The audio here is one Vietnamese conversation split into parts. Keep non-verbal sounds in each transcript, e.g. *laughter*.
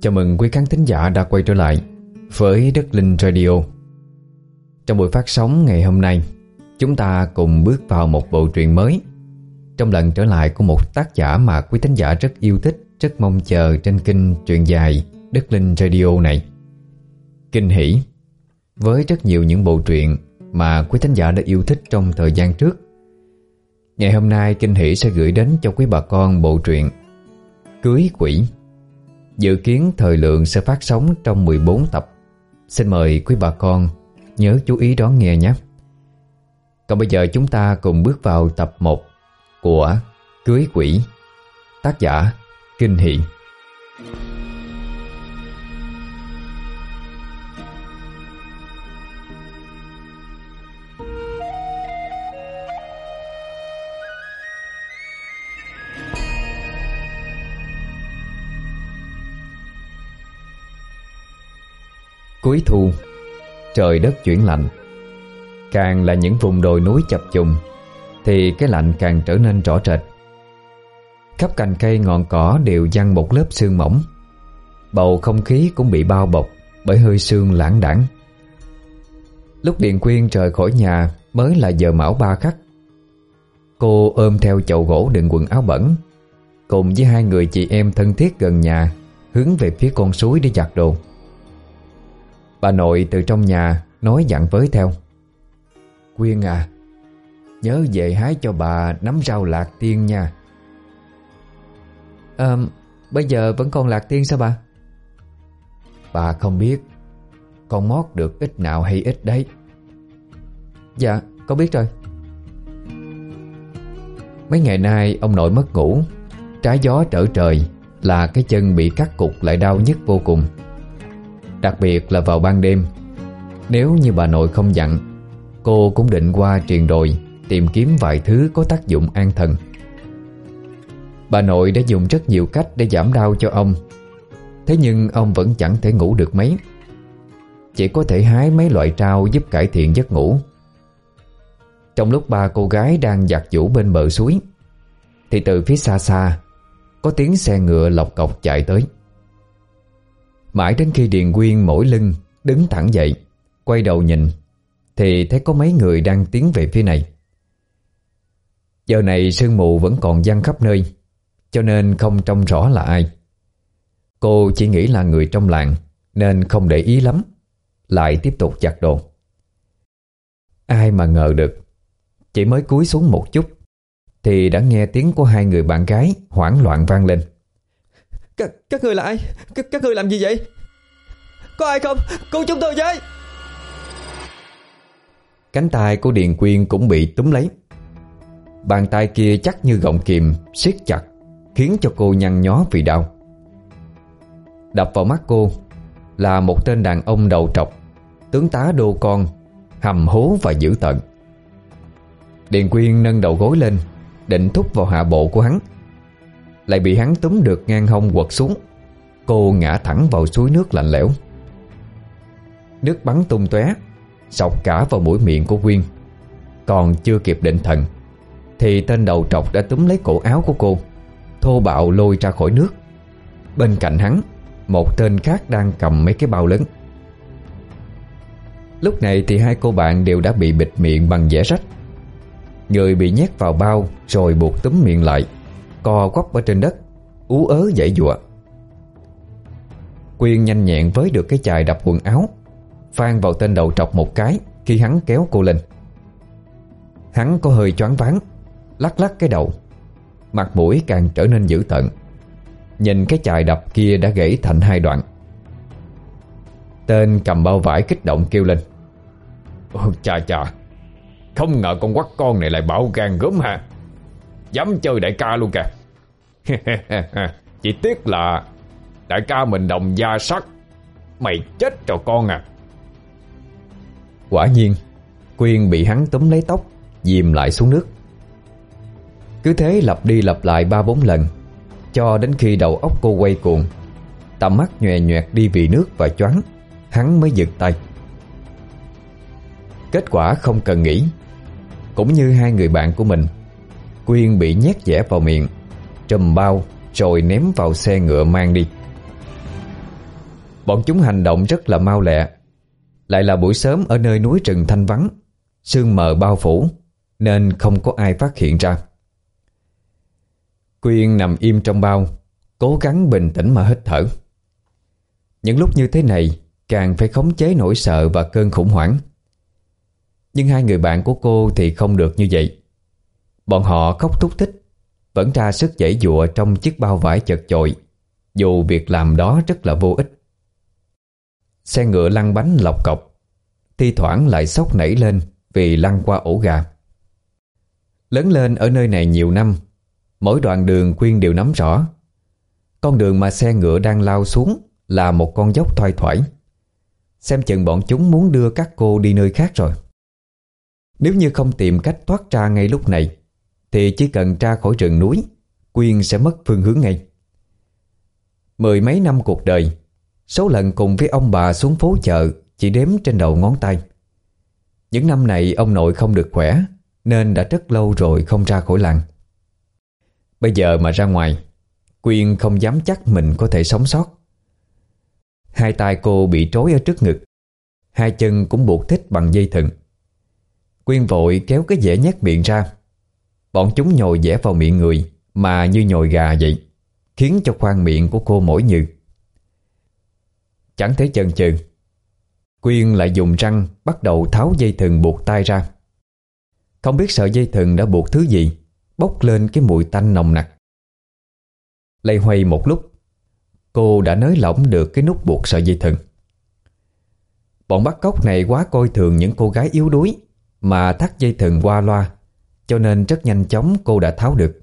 Chào mừng quý khán thính giả đã quay trở lại với Đất Linh Radio. Trong buổi phát sóng ngày hôm nay, Chúng ta cùng bước vào một bộ truyện mới. Trong lần trở lại của một tác giả mà quý thính giả rất yêu thích, Rất mong chờ trên kênh truyện dài Đất Linh Radio này. Kinh hỷ, Với rất nhiều những bộ truyện mà quý thính giả đã yêu thích trong thời gian trước, Ngày hôm nay Kinh Hỷ sẽ gửi đến cho quý bà con bộ truyện Cưới Quỷ. Dự kiến thời lượng sẽ phát sóng trong 14 tập. Xin mời quý bà con nhớ chú ý đón nghe nhé. Còn bây giờ chúng ta cùng bước vào tập 1 của Cưới Quỷ, Tác giả Kinh Hỷ. Cuối thu. Trời đất chuyển lạnh. Càng là những vùng đồi núi chập trùng Thì cái lạnh càng trở nên rõ rệt. Khắp cành cây ngọn cỏ đều dăng một lớp sương mỏng. Bầu không khí cũng bị bao bọc Bởi hơi sương lãng đảng Lúc điện Quyên rời khỏi nhà Mới là giờ mão ba khắc. Cô ôm theo chậu gỗ đựng quần áo bẩn, Cùng với hai người chị em thân thiết gần nhà Hướng về phía con suối để giặt đồ. Bà nội từ trong nhà Nói dặn với theo. Quyên à Nhớ về hái cho bà nắm rau lạc tiên nha. À Bây giờ vẫn còn lạc tiên sao bà? Bà không biết Con mót được ít nào hay ít đấy. Dạ con biết rồi. Mấy ngày nay ông nội mất ngủ, Trái gió trở trời Là cái chân bị cắt cục lại đau nhức vô cùng. Đặc biệt là vào ban đêm. Nếu như bà nội không dặn, Cô cũng định qua triền đồi Tìm kiếm vài thứ có tác dụng an thần. Bà nội đã dùng rất nhiều cách để giảm đau cho ông. Thế nhưng ông vẫn chẳng thể ngủ được mấy. Chỉ có thể hái mấy loại trao giúp cải thiện giấc ngủ. Trong lúc ba cô gái đang giặt vũ bên bờ suối, Thì từ phía xa xa, Có tiếng xe ngựa lọc cọc chạy tới. Mãi đến khi Điền Quyên mỗi lưng Đứng thẳng dậy, Quay đầu nhìn, Thì thấy có mấy người đang tiến về phía này. Giờ này sương mù vẫn còn văng khắp nơi, Cho nên không trông rõ là ai. Cô chỉ nghĩ là người trong làng, Nên không để ý lắm, Lại tiếp tục giặt đồ. Ai mà ngờ được, Chỉ mới cúi xuống một chút, Thì đã nghe tiếng của hai người bạn gái Hoảng loạn vang lên các, các người là ai? Các, các người làm gì vậy? Có ai không? Cứu chúng tôi với! Cánh tay của Điền Quyên cũng bị túm lấy Bàn tay kia chắc như gọng kìm siết chặt Khiến cho cô nhăn nhó vì đau Đập vào mắt cô Là một tên đàn ông đầu trọc Tướng tá đô con Hầm hố và dữ tận Điền Quyên nâng đầu gối lên Định thúc vào hạ bộ của hắn lại bị hắn túm được ngang hông quật xuống. Cô ngã thẳng vào suối nước lạnh lẽo. Nước bắn tung tóe, Sọc cả vào mũi miệng của Quyên. Còn chưa kịp định thần, Thì tên đầu trọc đã túm lấy cổ áo của cô, Thô bạo lôi ra khỏi nước. Bên cạnh hắn, Một tên khác đang cầm mấy cái bao lớn. Lúc này thì hai cô bạn đều đã bị bịt miệng bằng vẽ rách. Người bị nhét vào bao Rồi buộc túm miệng lại. Co quắp ở trên đất, Ú ớ dãy dụa. Quyên nhanh nhẹn với được cái chài đập quần áo Phan vào tên đầu trọc một cái Khi hắn kéo cô lên. Hắn có hơi choáng váng, Lắc lắc cái đầu, Mặt mũi càng trở nên dữ tợn. Nhìn cái chài đập kia đã gãy thành hai đoạn. Tên cầm bao vải kích động kêu lên. Ôi chà chà, Không ngờ con quắc con này lại bảo gan gớm ha. Dám chơi đại ca luôn kìa. *laughs* Chỉ tiếc là Đại ca mình đồng gia sắt Mày chết rồi con à. Quả nhiên, Quyên bị hắn túm lấy tóc, Dìm lại xuống nước. Cứ thế lặp đi lặp lại ba bốn lần, Cho đến khi đầu óc cô quay cuồng, Tầm mắt nhòe nhoẹt đi vì nước và choáng, Hắn mới giật tay. Kết quả không cần nghĩ, Cũng như hai người bạn của mình, Quyên bị nhét dẻ vào miệng Trùm bao, rồi ném vào xe ngựa mang đi. Bọn chúng hành động rất là mau lẹ. Lại là buổi sớm ở nơi núi rừng thanh vắng, Sương mờ bao phủ, Nên không có ai phát hiện ra. Quyên nằm im trong bao, Cố gắng bình tĩnh mà hít thở. Những lúc như thế này, Càng phải khống chế nỗi sợ và cơn khủng hoảng. Nhưng hai người bạn của cô thì không được như vậy. Bọn họ khóc thúc thích vẫn ra sức dãy dụa trong chiếc bao vải chật chội. Dù việc làm đó rất là vô ích. Xe ngựa lăn bánh lọc cọc. Thi thoảng lại sốc nảy lên Vì lăn qua ổ gà. Lớn lên ở nơi này nhiều năm, Mỗi đoạn đường Quyên đều nắm rõ. Con đường mà xe ngựa đang lao xuống Là một con dốc thoai thoải. Xem chừng bọn chúng muốn đưa các cô đi nơi khác rồi. Nếu như không tìm cách thoát ra ngay lúc này thì chỉ cần ra khỏi rừng núi, Quyên sẽ mất phương hướng ngay. Mười mấy năm cuộc đời, Số lần cùng với ông bà xuống phố chợ Chỉ đếm trên đầu ngón tay. Những năm này ông nội không được khỏe, Nên đã rất lâu rồi không ra khỏi làng. Bây giờ mà ra ngoài, Quyên không dám chắc mình có thể sống sót. Hai tay cô bị trói ở trước ngực, Hai chân cũng buộc thích bằng dây thừng. Quyên vội kéo cái dẻ nhét miệng ra Bọn chúng nhồi dẻ vào miệng người, Mà như nhồi gà vậy, Khiến cho khoang miệng của cô mỏi như Chẳng thấy chần chừ, Quyên lại dùng răng Bắt đầu tháo dây thừng buộc tay ra. Không biết sợi dây thừng đã buộc thứ gì, Bốc lên cái mùi tanh nồng nặc. Lây hoay một lúc, Cô đã nới lỏng được cái nút buộc sợi dây thừng. Bọn bắt cóc này quá coi thường những cô gái yếu đuối Mà thắt dây thừng qua loa cho nên rất nhanh chóng cô đã tháo được.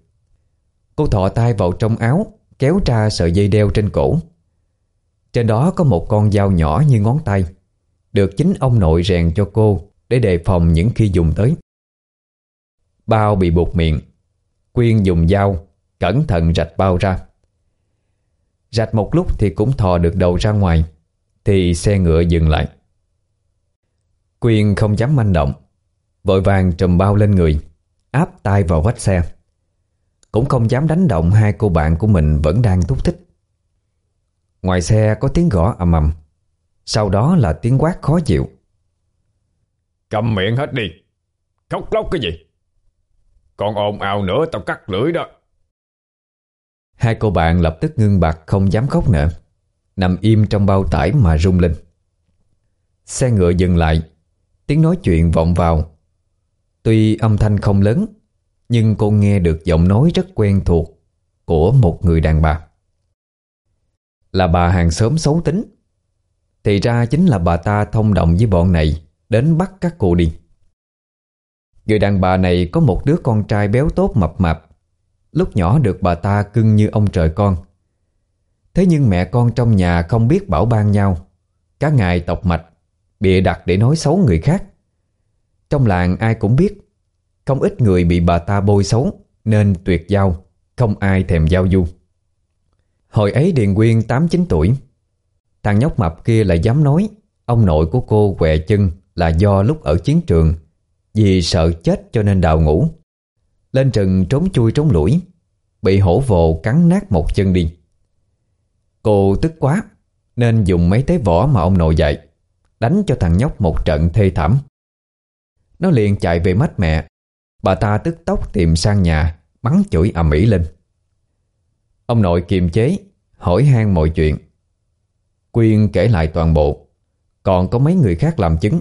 Cô thọ tay vào trong áo, Kéo ra sợi dây đeo trên cổ. Trên đó có một con dao nhỏ như ngón tay, Được chính ông nội rèn cho cô Để đề phòng những khi dùng tới. Bao bị buộc miệng, Quyên dùng dao, Cẩn thận rạch bao ra. Rạch một lúc thì cũng thò được đầu ra ngoài, Thì xe ngựa dừng lại. Quyên không dám manh động, Vội vàng trùm bao lên người. Áp tay vào vách xe. Cũng không dám đánh động hai cô bạn của mình Vẫn đang thúc thích. Ngoài xe có tiếng gõ ầm ầm. Sau đó là tiếng quát khó chịu. Cầm miệng hết đi. Khóc lóc cái gì? Còn ồn ào nữa tao cắt lưỡi đó. Hai cô bạn lập tức ngưng bặt không dám khóc nữa. Nằm im trong bao tải mà rung lên. Xe ngựa dừng lại. Tiếng nói chuyện vọng vào Tuy âm thanh không lớn, Nhưng cô nghe được giọng nói rất quen thuộc Của một người đàn bà. Là bà hàng xóm xấu tính. Thì ra chính là bà ta thông đồng với bọn này Đến bắt các cô đi. Người đàn bà này có một đứa con trai béo tốt mập mạp. Lúc nhỏ được bà ta cưng như ông trời con. Thế nhưng mẹ con trong nhà không biết bảo ban nhau. Cả ngày tộc mạch, Bịa đặt để nói xấu người khác. Trong làng ai cũng biết, Không ít người bị bà ta bôi xấu, Nên tuyệt giao, Không ai thèm giao du. Hồi ấy Điền Quyên 8-9 tuổi. Thằng nhóc mập kia lại dám nói, Ông nội của cô què chân Là do lúc ở chiến trường, Vì sợ chết cho nên đào ngủ. Lên rừng trốn chui trốn lũi Bị hổ vồ cắn nát một chân đi. Cô tức quá, Nên dùng mấy tế võ mà ông nội dạy, Đánh cho thằng nhóc một trận thê thảm. Nó liền chạy về mách mẹ. Bà ta tức tốc tìm sang nhà, Bắn chửi ầm ĩ lên. Ông nội kiềm chế, Hỏi han mọi chuyện. Quyên kể lại toàn bộ. Còn có mấy người khác làm chứng.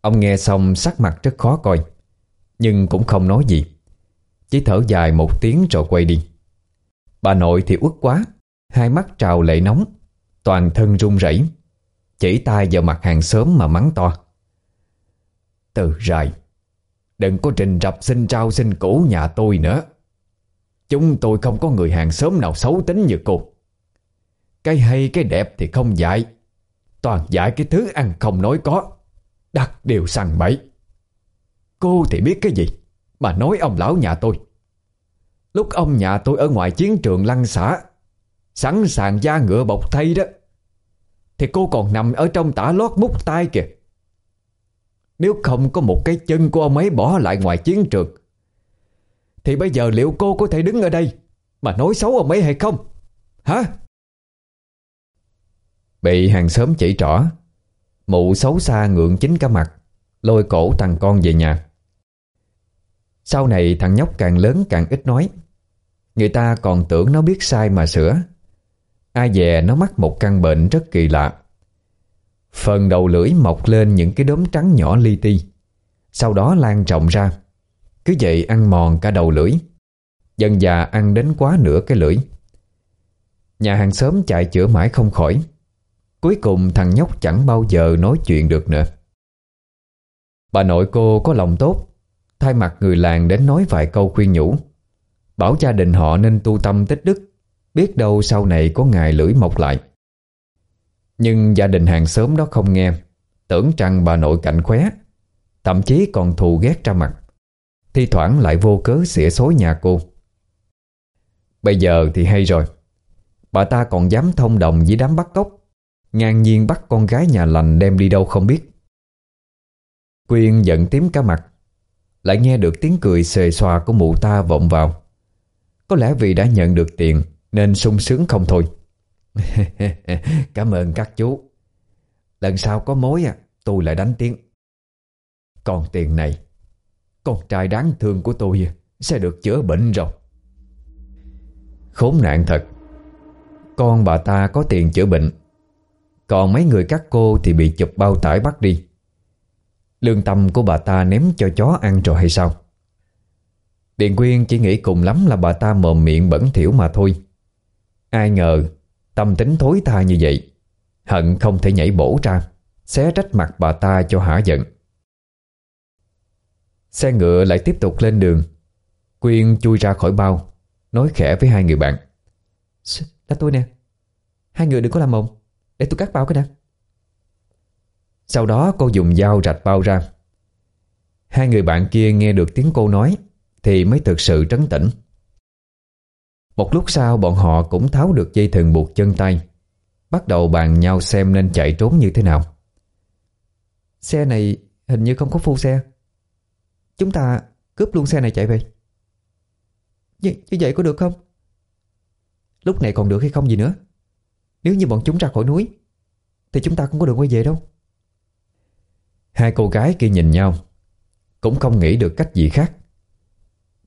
Ông nghe xong sắc mặt rất khó coi, nhưng cũng không nói gì. Chỉ thở dài một tiếng rồi quay đi. Bà nội thì uất quá, Hai mắt trào lệ nóng, Toàn thân run rẩy, Chỉ tay vào mặt hàng xóm mà mắng to. Từ rài Đừng có trình rập xin trao xin cũ nhà tôi nữa. Chúng tôi không có người hàng xóm nào xấu tính như cô. Cái hay cái đẹp thì không dạy. Toàn dạy cái thứ ăn không nói có. Đặt điều sằng bẫy Cô thì biết cái gì Mà nói ông lão nhà tôi? Lúc ông nhà tôi ở ngoài chiến trường lăng xả, Sẵn sàng da ngựa bọc thay đó, Thì cô còn nằm ở trong tả lót mút tay kìa. Nếu không có một cái chân của ông ấy bỏ lại ngoài chiến trường, Thì bây giờ liệu cô có thể đứng ở đây Mà nói xấu ông ấy hay không? Hả? Bị hàng xóm chỉ trỏ, Mụ xấu xa ngượng chính cả mặt, Lôi cổ thằng con về nhà. Sau này thằng nhóc càng lớn càng ít nói. Người ta còn tưởng nó biết sai mà sửa. Ai dè nó mắc một căn bệnh rất kỳ lạ. Phần đầu lưỡi mọc lên những cái đốm trắng nhỏ li ti. Sau đó lan rộng ra. Cứ vậy ăn mòn cả đầu lưỡi. Dần già ăn đến quá nửa cái lưỡi. Nhà hàng xóm chạy chữa mãi không khỏi. Cuối cùng thằng nhóc chẳng bao giờ nói chuyện được nữa. Bà nội cô có lòng tốt. Thay mặt người làng đến nói vài câu khuyên nhủ. Bảo gia đình họ nên tu tâm tích đức. Biết đâu sau này có ngày lưỡi mọc lại. Nhưng gia đình hàng xóm đó không nghe. Tưởng rằng bà nội cạnh khóe, Thậm chí còn thù ghét ra mặt. Thi thoảng lại vô cớ xỉa xối nhà cô. Bây giờ thì hay rồi. Bà ta còn dám thông đồng với đám bắt cóc. Ngang nhiên bắt con gái nhà lành đem đi đâu không biết. Quyên giận tím cả mặt. Lại nghe được tiếng cười xề xòa của mụ ta vọng vào. Có lẽ vì đã nhận được tiền, Nên sung sướng không thôi. *laughs* Cảm ơn các chú. Lần sau có mối à Tôi lại đánh tiếng. Còn tiền này, Con trai đáng thương của tôi Sẽ được chữa bệnh rồi. Khốn nạn thật. Con bà ta có tiền chữa bệnh. Còn mấy người các cô thì bị chụp bao tải bắt đi. Lương tâm của bà ta ném cho chó ăn rồi hay sao? Điện Quyên chỉ nghĩ cùng lắm là bà ta mồm miệng bẩn thỉu mà thôi. Ai ngờ Tâm tính thối tha như vậy Hận không thể nhảy bổ ra Xé trách mặt bà ta cho hả giận. Xe ngựa lại tiếp tục lên đường. Quyên chui ra khỏi bao Nói khẽ với hai người bạn. Là tôi nè. Hai người đừng có làm mộng. Để tôi cắt bao cái nè Sau đó cô dùng dao rạch bao ra. Hai người bạn kia nghe được tiếng cô nói Thì mới thực sự trấn tĩnh một lúc sau bọn họ cũng tháo được dây thừng buộc chân tay. Bắt đầu bàn nhau xem nên chạy trốn như thế nào. Xe này hình như không có phu xe. Chúng ta cướp luôn xe này chạy về. Như, như vậy có được không? Lúc này còn được hay không gì nữa. Nếu như bọn chúng ra khỏi núi Thì chúng ta không có đường quay về đâu. Hai cô gái kia nhìn nhau Cũng không nghĩ được cách gì khác.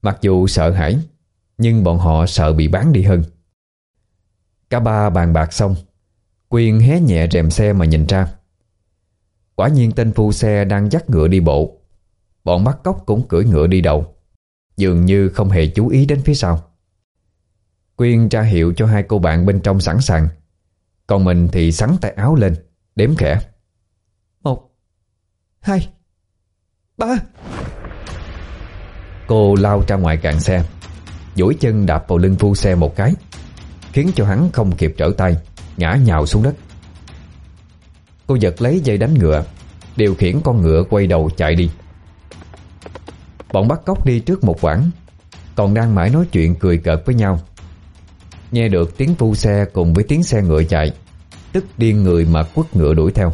Mặc dù sợ hãi nhưng bọn họ sợ bị bán đi hơn. Cả ba bàn bạc xong Quyên hé nhẹ rèm xe mà nhìn ra. Quả nhiên tên phu xe đang dắt ngựa đi bộ. Bọn bắt cóc cũng cưỡi ngựa đi đầu Dường như không hề chú ý đến phía sau. Quyên tra hiệu cho hai cô bạn bên trong sẵn sàng Còn mình thì sắn tay áo lên Đếm khẽ. Một Hai Ba. Cô lao ra ngoài cạn xe duỗi chân đạp vào lưng phu xe một cái, Khiến cho hắn không kịp trở tay, Ngã nhào xuống đất. Cô giật lấy dây đánh ngựa, Điều khiển con ngựa quay đầu chạy đi. Bọn bắt cóc đi trước một quãng, Còn đang mãi nói chuyện cười cợt với nhau. Nghe được tiếng phu xe cùng với tiếng xe ngựa chạy, Tức điên người mà quất ngựa đuổi theo.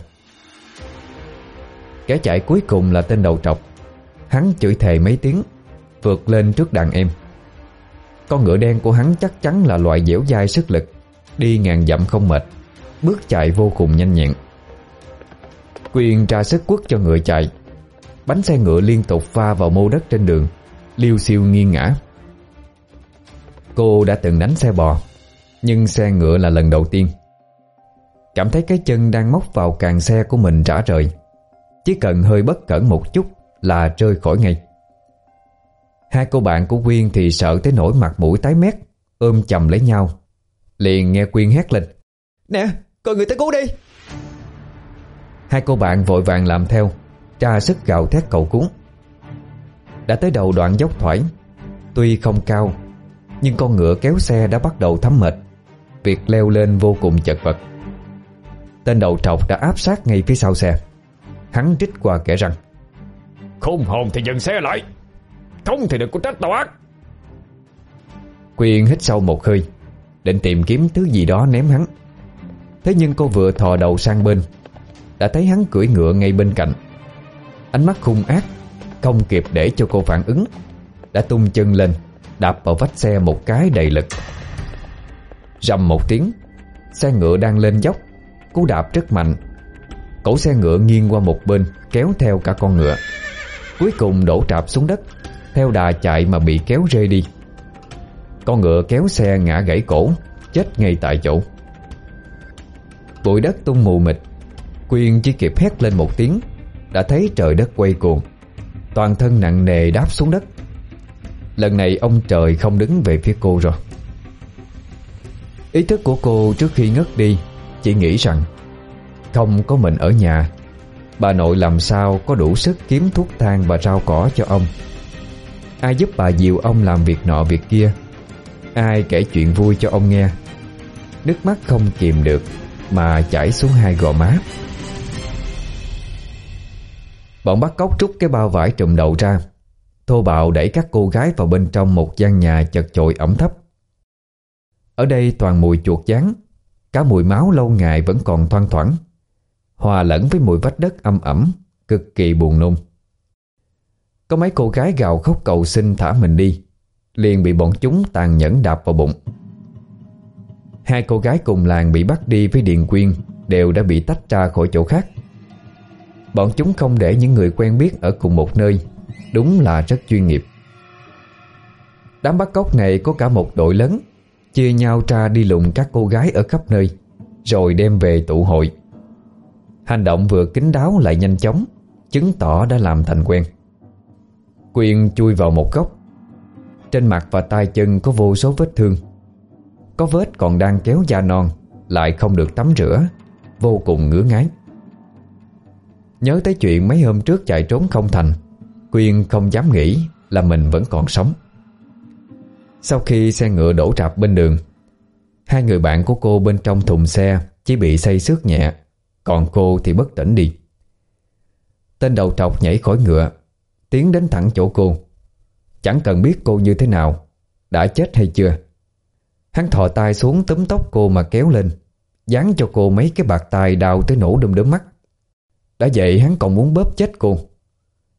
Kẻ chạy cuối cùng là tên đầu trọc. Hắn chửi thề mấy tiếng, Vượt lên trước đàn em. Con ngựa đen của hắn chắc chắn là loại dẻo dai sức lực. Đi ngàn dặm không mệt. Bước chạy vô cùng nhanh nhẹn. Quyền tra sức quất cho ngựa chạy. Bánh xe ngựa liên tục pha vào mô đất trên đường, Liêu siêu nghiêng ngã Cô đã từng đánh xe bò, Nhưng xe ngựa là lần đầu tiên. Cảm thấy cái chân đang móc vào càng xe của mình trả rời. Chỉ cần hơi bất cẩn một chút Là rơi khỏi ngay. Hai cô bạn của Quyên thì sợ tới nỗi mặt mũi tái mét Ôm chầm lấy nhau. Liền nghe Quyên hét lên Nè, coi người ta cứu đi. Hai cô bạn vội vàng làm theo Tra sức gào thét cầu cứu Đã tới đầu đoạn dốc thoải Tuy không cao Nhưng con ngựa kéo xe đã bắt đầu thấm mệt Việc leo lên vô cùng chật vật. Tên đầu trọc đã áp sát ngay phía sau xe Hắn trích qua kẻ răng Khôn hồn thì dừng xe lại. Không thì đừng có trách tao ác. Quyên hít sâu một hơi, Định tìm kiếm thứ gì đó ném hắn. Thế nhưng cô vừa thò đầu sang bên, Đã thấy hắn cưỡi ngựa ngay bên cạnh. Ánh mắt hung ác, Không kịp để cho cô phản ứng, Đã tung chân lên, Đạp vào vách xe một cái đầy lực. Rầm một tiếng, Xe ngựa đang lên dốc, Cú đạp rất mạnh. Cổ xe ngựa nghiêng qua một bên, Kéo theo cả con ngựa. Cuối cùng đổ trạp xuống đất. Theo đà chạy mà bị kéo rơi đi. Con ngựa kéo xe ngã gãy cổ, Chết ngay tại chỗ. Bụi đất tung mù mịt, Quyên chỉ kịp hét lên một tiếng, Đã thấy trời đất quay cuồng. Toàn thân nặng nề đáp xuống đất. Lần này ông trời không đứng về phía cô rồi. Ý thức của cô trước khi ngất đi, Chỉ nghĩ rằng Không có mình ở nhà, Bà nội làm sao có đủ sức kiếm thuốc thang và rau cỏ cho ông. Ai giúp bà dìu ông làm việc nọ việc kia? Ai kể chuyện vui cho ông nghe? Nước mắt không kìm được Mà chảy xuống hai gò má. Bọn bắt cóc trút cái bao vải trùm đầu ra. Thô bạo đẩy các cô gái vào bên trong một gian nhà chật chội ẩm thấp. Ở đây toàn mùi chuột chán, Cả mùi máu lâu ngày vẫn còn thoang thoảng. Hòa lẫn với mùi vách đất âm ẩm, Cực kỳ buồn nôn. Có mấy cô gái gào khóc cầu xin thả mình đi. Liền bị bọn chúng tàn nhẫn đạp vào bụng. Hai cô gái cùng làng bị bắt đi với Điền Quyên Đều đã bị tách ra khỏi chỗ khác. Bọn chúng không để những người quen biết ở cùng một nơi, Đúng là rất chuyên nghiệp. Đám bắt cóc này có cả một đội lớn, Chia nhau ra đi lùng các cô gái ở khắp nơi, Rồi đem về tụ hội. Hành động vừa kín đáo lại nhanh chóng, Chứng tỏ đã làm thành quen. Quyên chui vào một góc. Trên mặt và tay chân có vô số vết thương. Có vết còn đang kéo da non, Lại không được tắm rửa. Vô cùng ngứa ngái Nhớ tới chuyện mấy hôm trước chạy trốn không thành, Quyên không dám nghĩ là mình vẫn còn sống. Sau khi xe ngựa đổ rạp bên đường, Hai người bạn của cô bên trong thùng xe Chỉ bị say xước nhẹ, Còn cô thì bất tỉnh đi. Tên đầu trọc nhảy khỏi ngựa Tiến đến thẳng chỗ cô. Chẳng cần biết cô như thế nào, Đã chết hay chưa. Hắn thò tay xuống túm tóc cô mà kéo lên, Dán cho cô mấy cái bạc tay đào tới nổ đâm đớm mắt. Đã vậy hắn còn muốn bóp chết cô.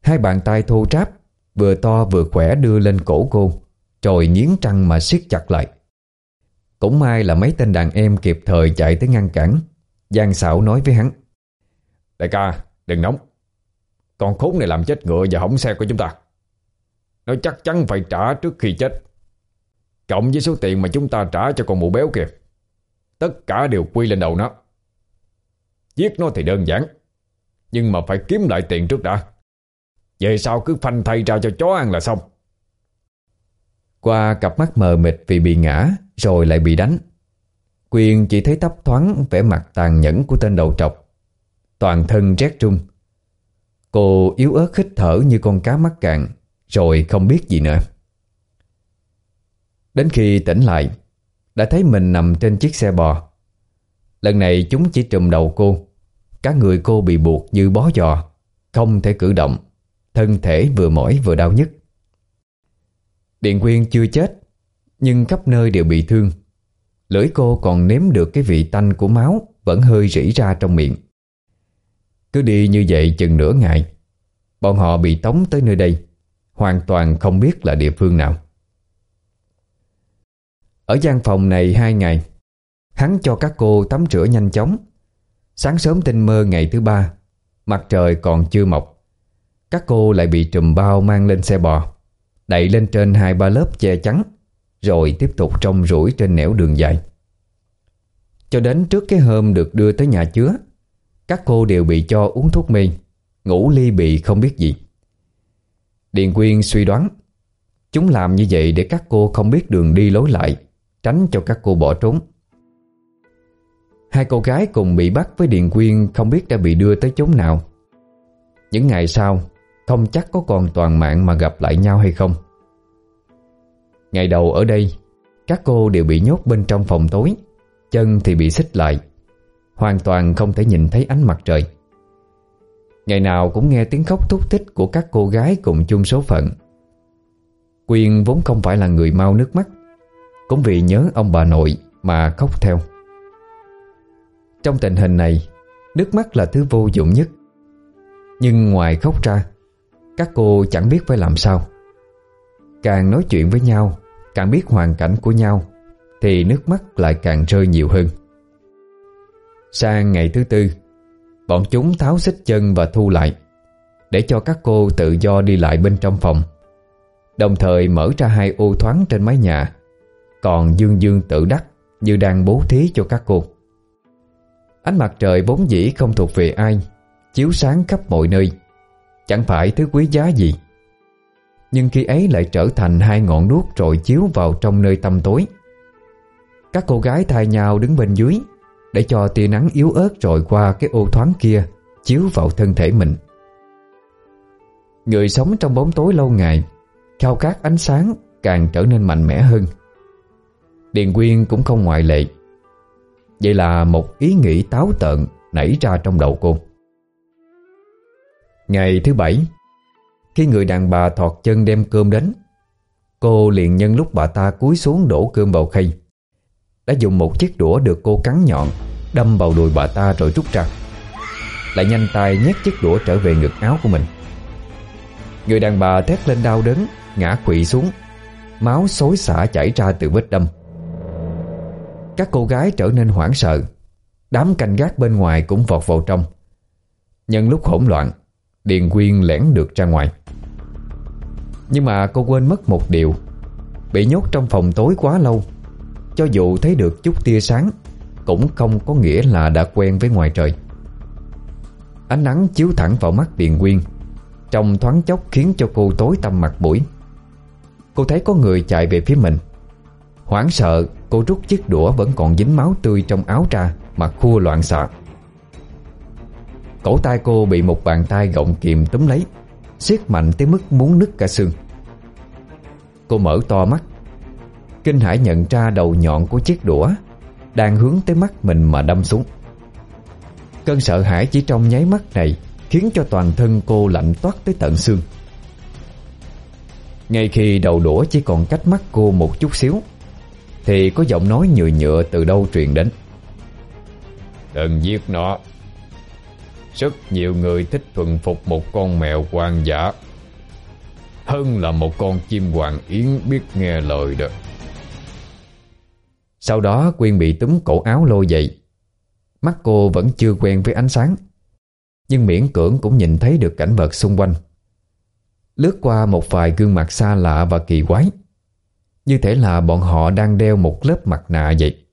Hai bàn tay thô tráp, Vừa to vừa khỏe đưa lên cổ cô Rồi nghiến trăng mà siết chặt lại. Cũng may là mấy tên đàn em kịp thời chạy tới ngăn cản Giang xảo nói với hắn. Đại ca, đừng nóng. Con khốn này làm chết ngựa và hỏng xe của chúng ta. Nó chắc chắn phải trả trước khi chết. Cộng với số tiền mà chúng ta trả cho con mụ béo kìa Tất cả đều quy lên đầu nó. Giết nó thì đơn giản, Nhưng mà phải kiếm lại tiền trước đã. Về sau cứ phanh thay ra cho chó ăn là xong. Qua cặp mắt mờ mịt vì bị ngã, Rồi lại bị đánh. Quyền chỉ thấy tấp thoáng vẻ mặt tàn nhẫn của tên đầu trọc. Toàn thân rét trung Cô yếu ớt khích thở như con cá mắc cạn, Rồi không biết gì nữa. Đến khi tỉnh lại, Đã thấy mình nằm trên chiếc xe bò. Lần này chúng chỉ trùm đầu cô. Cả người cô bị buộc như bó giò, Không thể cử động. Thân thể vừa mỏi vừa đau nhức. Điện Quyên chưa chết, Nhưng khắp nơi đều bị thương. Lưỡi cô còn nếm được cái vị tanh của máu Vẫn hơi rỉ ra trong miệng. Cứ đi như vậy chừng nửa ngày, Bọn họ bị tống tới nơi đây, Hoàn toàn không biết là địa phương nào. Ở gian phòng này hai ngày, Hắn cho các cô tắm rửa nhanh chóng. Sáng sớm tinh mơ ngày thứ ba, Mặt trời còn chưa mọc. Các cô lại bị trùm bao mang lên xe bò Đẩy lên trên hai ba lớp che chắn, Rồi tiếp tục trông rủi trên nẻo đường dài. Cho đến trước cái hôm được đưa tới nhà chứa các cô đều bị cho uống thuốc mê, Ngủ ly bị không biết gì. Điền Quyên suy đoán, Chúng làm như vậy để các cô không biết đường đi lối lại, Tránh cho các cô bỏ trốn. Hai cô gái cùng bị bắt với Điền Quyên Không biết đã bị đưa tới chốn nào. Những ngày sau, không chắc có còn toàn mạng mà gặp lại nhau hay không. Ngày đầu ở đây, Các cô đều bị nhốt bên trong phòng tối, Chân thì bị xích lại. Hoàn toàn không thể nhìn thấy ánh mặt trời. Ngày nào cũng nghe tiếng khóc thúc thích Của các cô gái cùng chung số phận. Quyên vốn không phải là người mau nước mắt, Cũng vì nhớ ông bà nội Mà khóc theo. Trong tình hình này, Nước mắt là thứ vô dụng nhất. Nhưng ngoài khóc ra, các cô chẳng biết phải làm sao. Càng nói chuyện với nhau, Càng biết hoàn cảnh của nhau, Thì nước mắt lại càng rơi nhiều hơn. Sang ngày thứ tư, Bọn chúng tháo xích chân và thu lại, Để cho các cô tự do đi lại bên trong phòng. Đồng thời mở ra hai ô thoáng trên mái nhà, Còn dương dương tự đắc Như đang bố thí cho các cô. Ánh mặt trời vốn dĩ không thuộc về ai, Chiếu sáng khắp mọi nơi, Chẳng phải thứ quý giá gì. Nhưng khi ấy lại trở thành hai ngọn đuốc Rồi chiếu vào trong nơi tăm tối. Các cô gái thay nhau đứng bên dưới để cho tia nắng yếu ớt rồi qua cái ô thoáng kia, Chiếu vào thân thể mình. Người sống trong bóng tối lâu ngày, Khao khát ánh sáng càng trở nên mạnh mẽ hơn. Điền Quyên cũng không ngoại lệ. Vậy là một ý nghĩ táo tợn nảy ra trong đầu cô. Ngày thứ bảy, Khi người đàn bà thọt chân đem cơm đến, Cô liền nhân lúc bà ta cúi xuống đổ cơm vào khay. Đã dùng một chiếc đũa được cô cắn nhọn, Đâm vào đùi bà ta rồi rút ra. Lại nhanh tay nhét chiếc đũa trở về ngực áo của mình. Người đàn bà thét lên đau đớn, Ngã quỵ xuống. Máu xối xả chảy ra từ vết đâm. Các cô gái trở nên hoảng sợ. Đám canh gác bên ngoài cũng vọt vào trong. Nhân lúc hỗn loạn, Điền Quyên lẻn được ra ngoài. Nhưng mà cô quên mất một điều. Bị nhốt trong phòng tối quá lâu cho dù thấy được chút tia sáng, Cũng không có nghĩa là đã quen với ngoài trời. Ánh nắng chiếu thẳng vào mắt Điền Quyên, Trong thoáng chốc khiến cho cô tối tăm mặt mũi. Cô thấy có người chạy về phía mình. Hoảng sợ, Cô rút chiếc đũa vẫn còn dính máu tươi trong áo ra Mà khua loạn xạ. Cổ tay cô bị một bàn tay gọng kìm túm lấy, siết mạnh tới mức muốn nứt cả xương. Cô mở to mắt Kinh hãi nhận ra đầu nhọn của chiếc đũa, Đang hướng tới mắt mình mà đâm xuống. Cơn sợ hãi chỉ trong nháy mắt này Khiến cho toàn thân cô lạnh toát tới tận xương. Ngay khi đầu đũa chỉ còn cách mắt cô một chút xíu, Thì có giọng nói nhựa nhựa từ đâu truyền đến. Đừng giết nó. Rất nhiều người thích thuần phục một con mèo hoang dã. Hơn là một con chim hoàng yến biết nghe lời đó. Sau đó Quyên bị túm cổ áo lôi dậy. Mắt cô vẫn chưa quen với ánh sáng, Nhưng miễn cưỡng cũng nhìn thấy được cảnh vật xung quanh. Lướt qua một vài gương mặt xa lạ và kỳ quái, Như thể là bọn họ đang đeo một lớp mặt nạ vậy.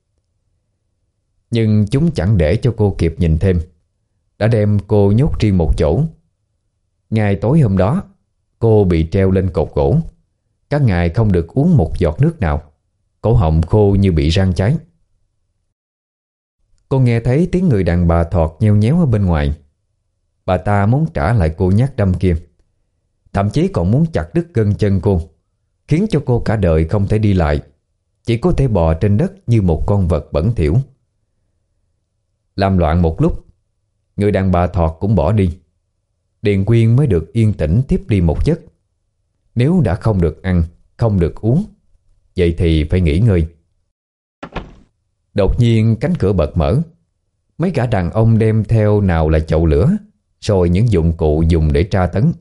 Nhưng chúng chẳng để cho cô kịp nhìn thêm, Đã đem cô nhốt riêng một chỗ. Ngày tối hôm đó, Cô bị treo lên cột gỗ. Các ngày không được uống một giọt nước nào. Cổ họng khô như bị rang cháy. Cô nghe thấy tiếng người đàn bà thọt nheo nhéo ở bên ngoài. Bà ta muốn trả lại cô nhát đâm kia. Thậm chí còn muốn chặt đứt gân chân cô, Khiến cho cô cả đời không thể đi lại. Chỉ có thể bò trên đất như một con vật bẩn thỉu. Làm loạn một lúc, Người đàn bà thọt cũng bỏ đi. Điền Quyên mới được yên tĩnh tiếp đi một giấc. Nếu đã không được ăn, Không được uống Vậy thì phải nghỉ ngơi. Đột nhiên cánh cửa bật mở. Mấy gã đàn ông đem theo nào là chậu lửa, Rồi những dụng cụ dùng để tra tấn.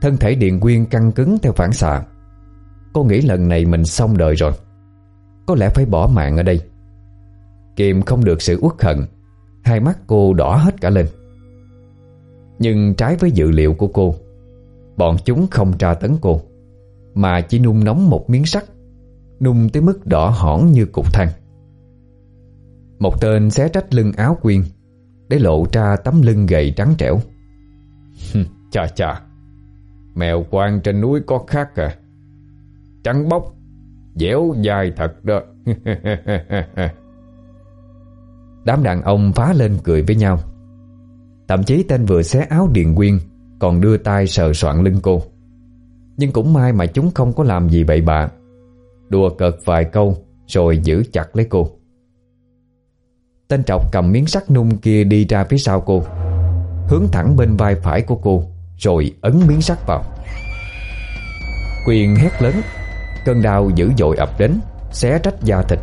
Thân thể Điện Quyên căng cứng theo phản xạ. Cô nghĩ lần này mình xong đời rồi. Có lẽ phải bỏ mạng ở đây. Kiềm không được sự uất hận. Hai mắt cô đỏ hết cả lên. Nhưng trái với dự liệu của cô, Bọn chúng không tra tấn cô. Mà chỉ nung nóng một miếng sắt, Nung tới mức đỏ hỏn như cục than. Một tên xé trách lưng áo quyên, Để lộ ra tấm lưng gầy trắng trẻo. Chà chà, Mèo quang trên núi có khác à. Trắng bóc, Dẻo dài thật đó. *laughs* Đám đàn ông phá lên cười với nhau. Thậm chí tên vừa xé áo Điền Quyên Còn đưa tay sờ soạn lưng cô. Nhưng cũng may mà chúng không có làm gì bậy bạ. Đùa cợt vài câu, Rồi giữ chặt lấy cô. Tên trọc cầm miếng sắt nung kia đi ra phía sau cô, Hướng thẳng bên vai phải của cô, rồi ấn miếng sắt vào. Quyền hét lớn, Cơn đau dữ dội ập đến, Xé rách da thịt.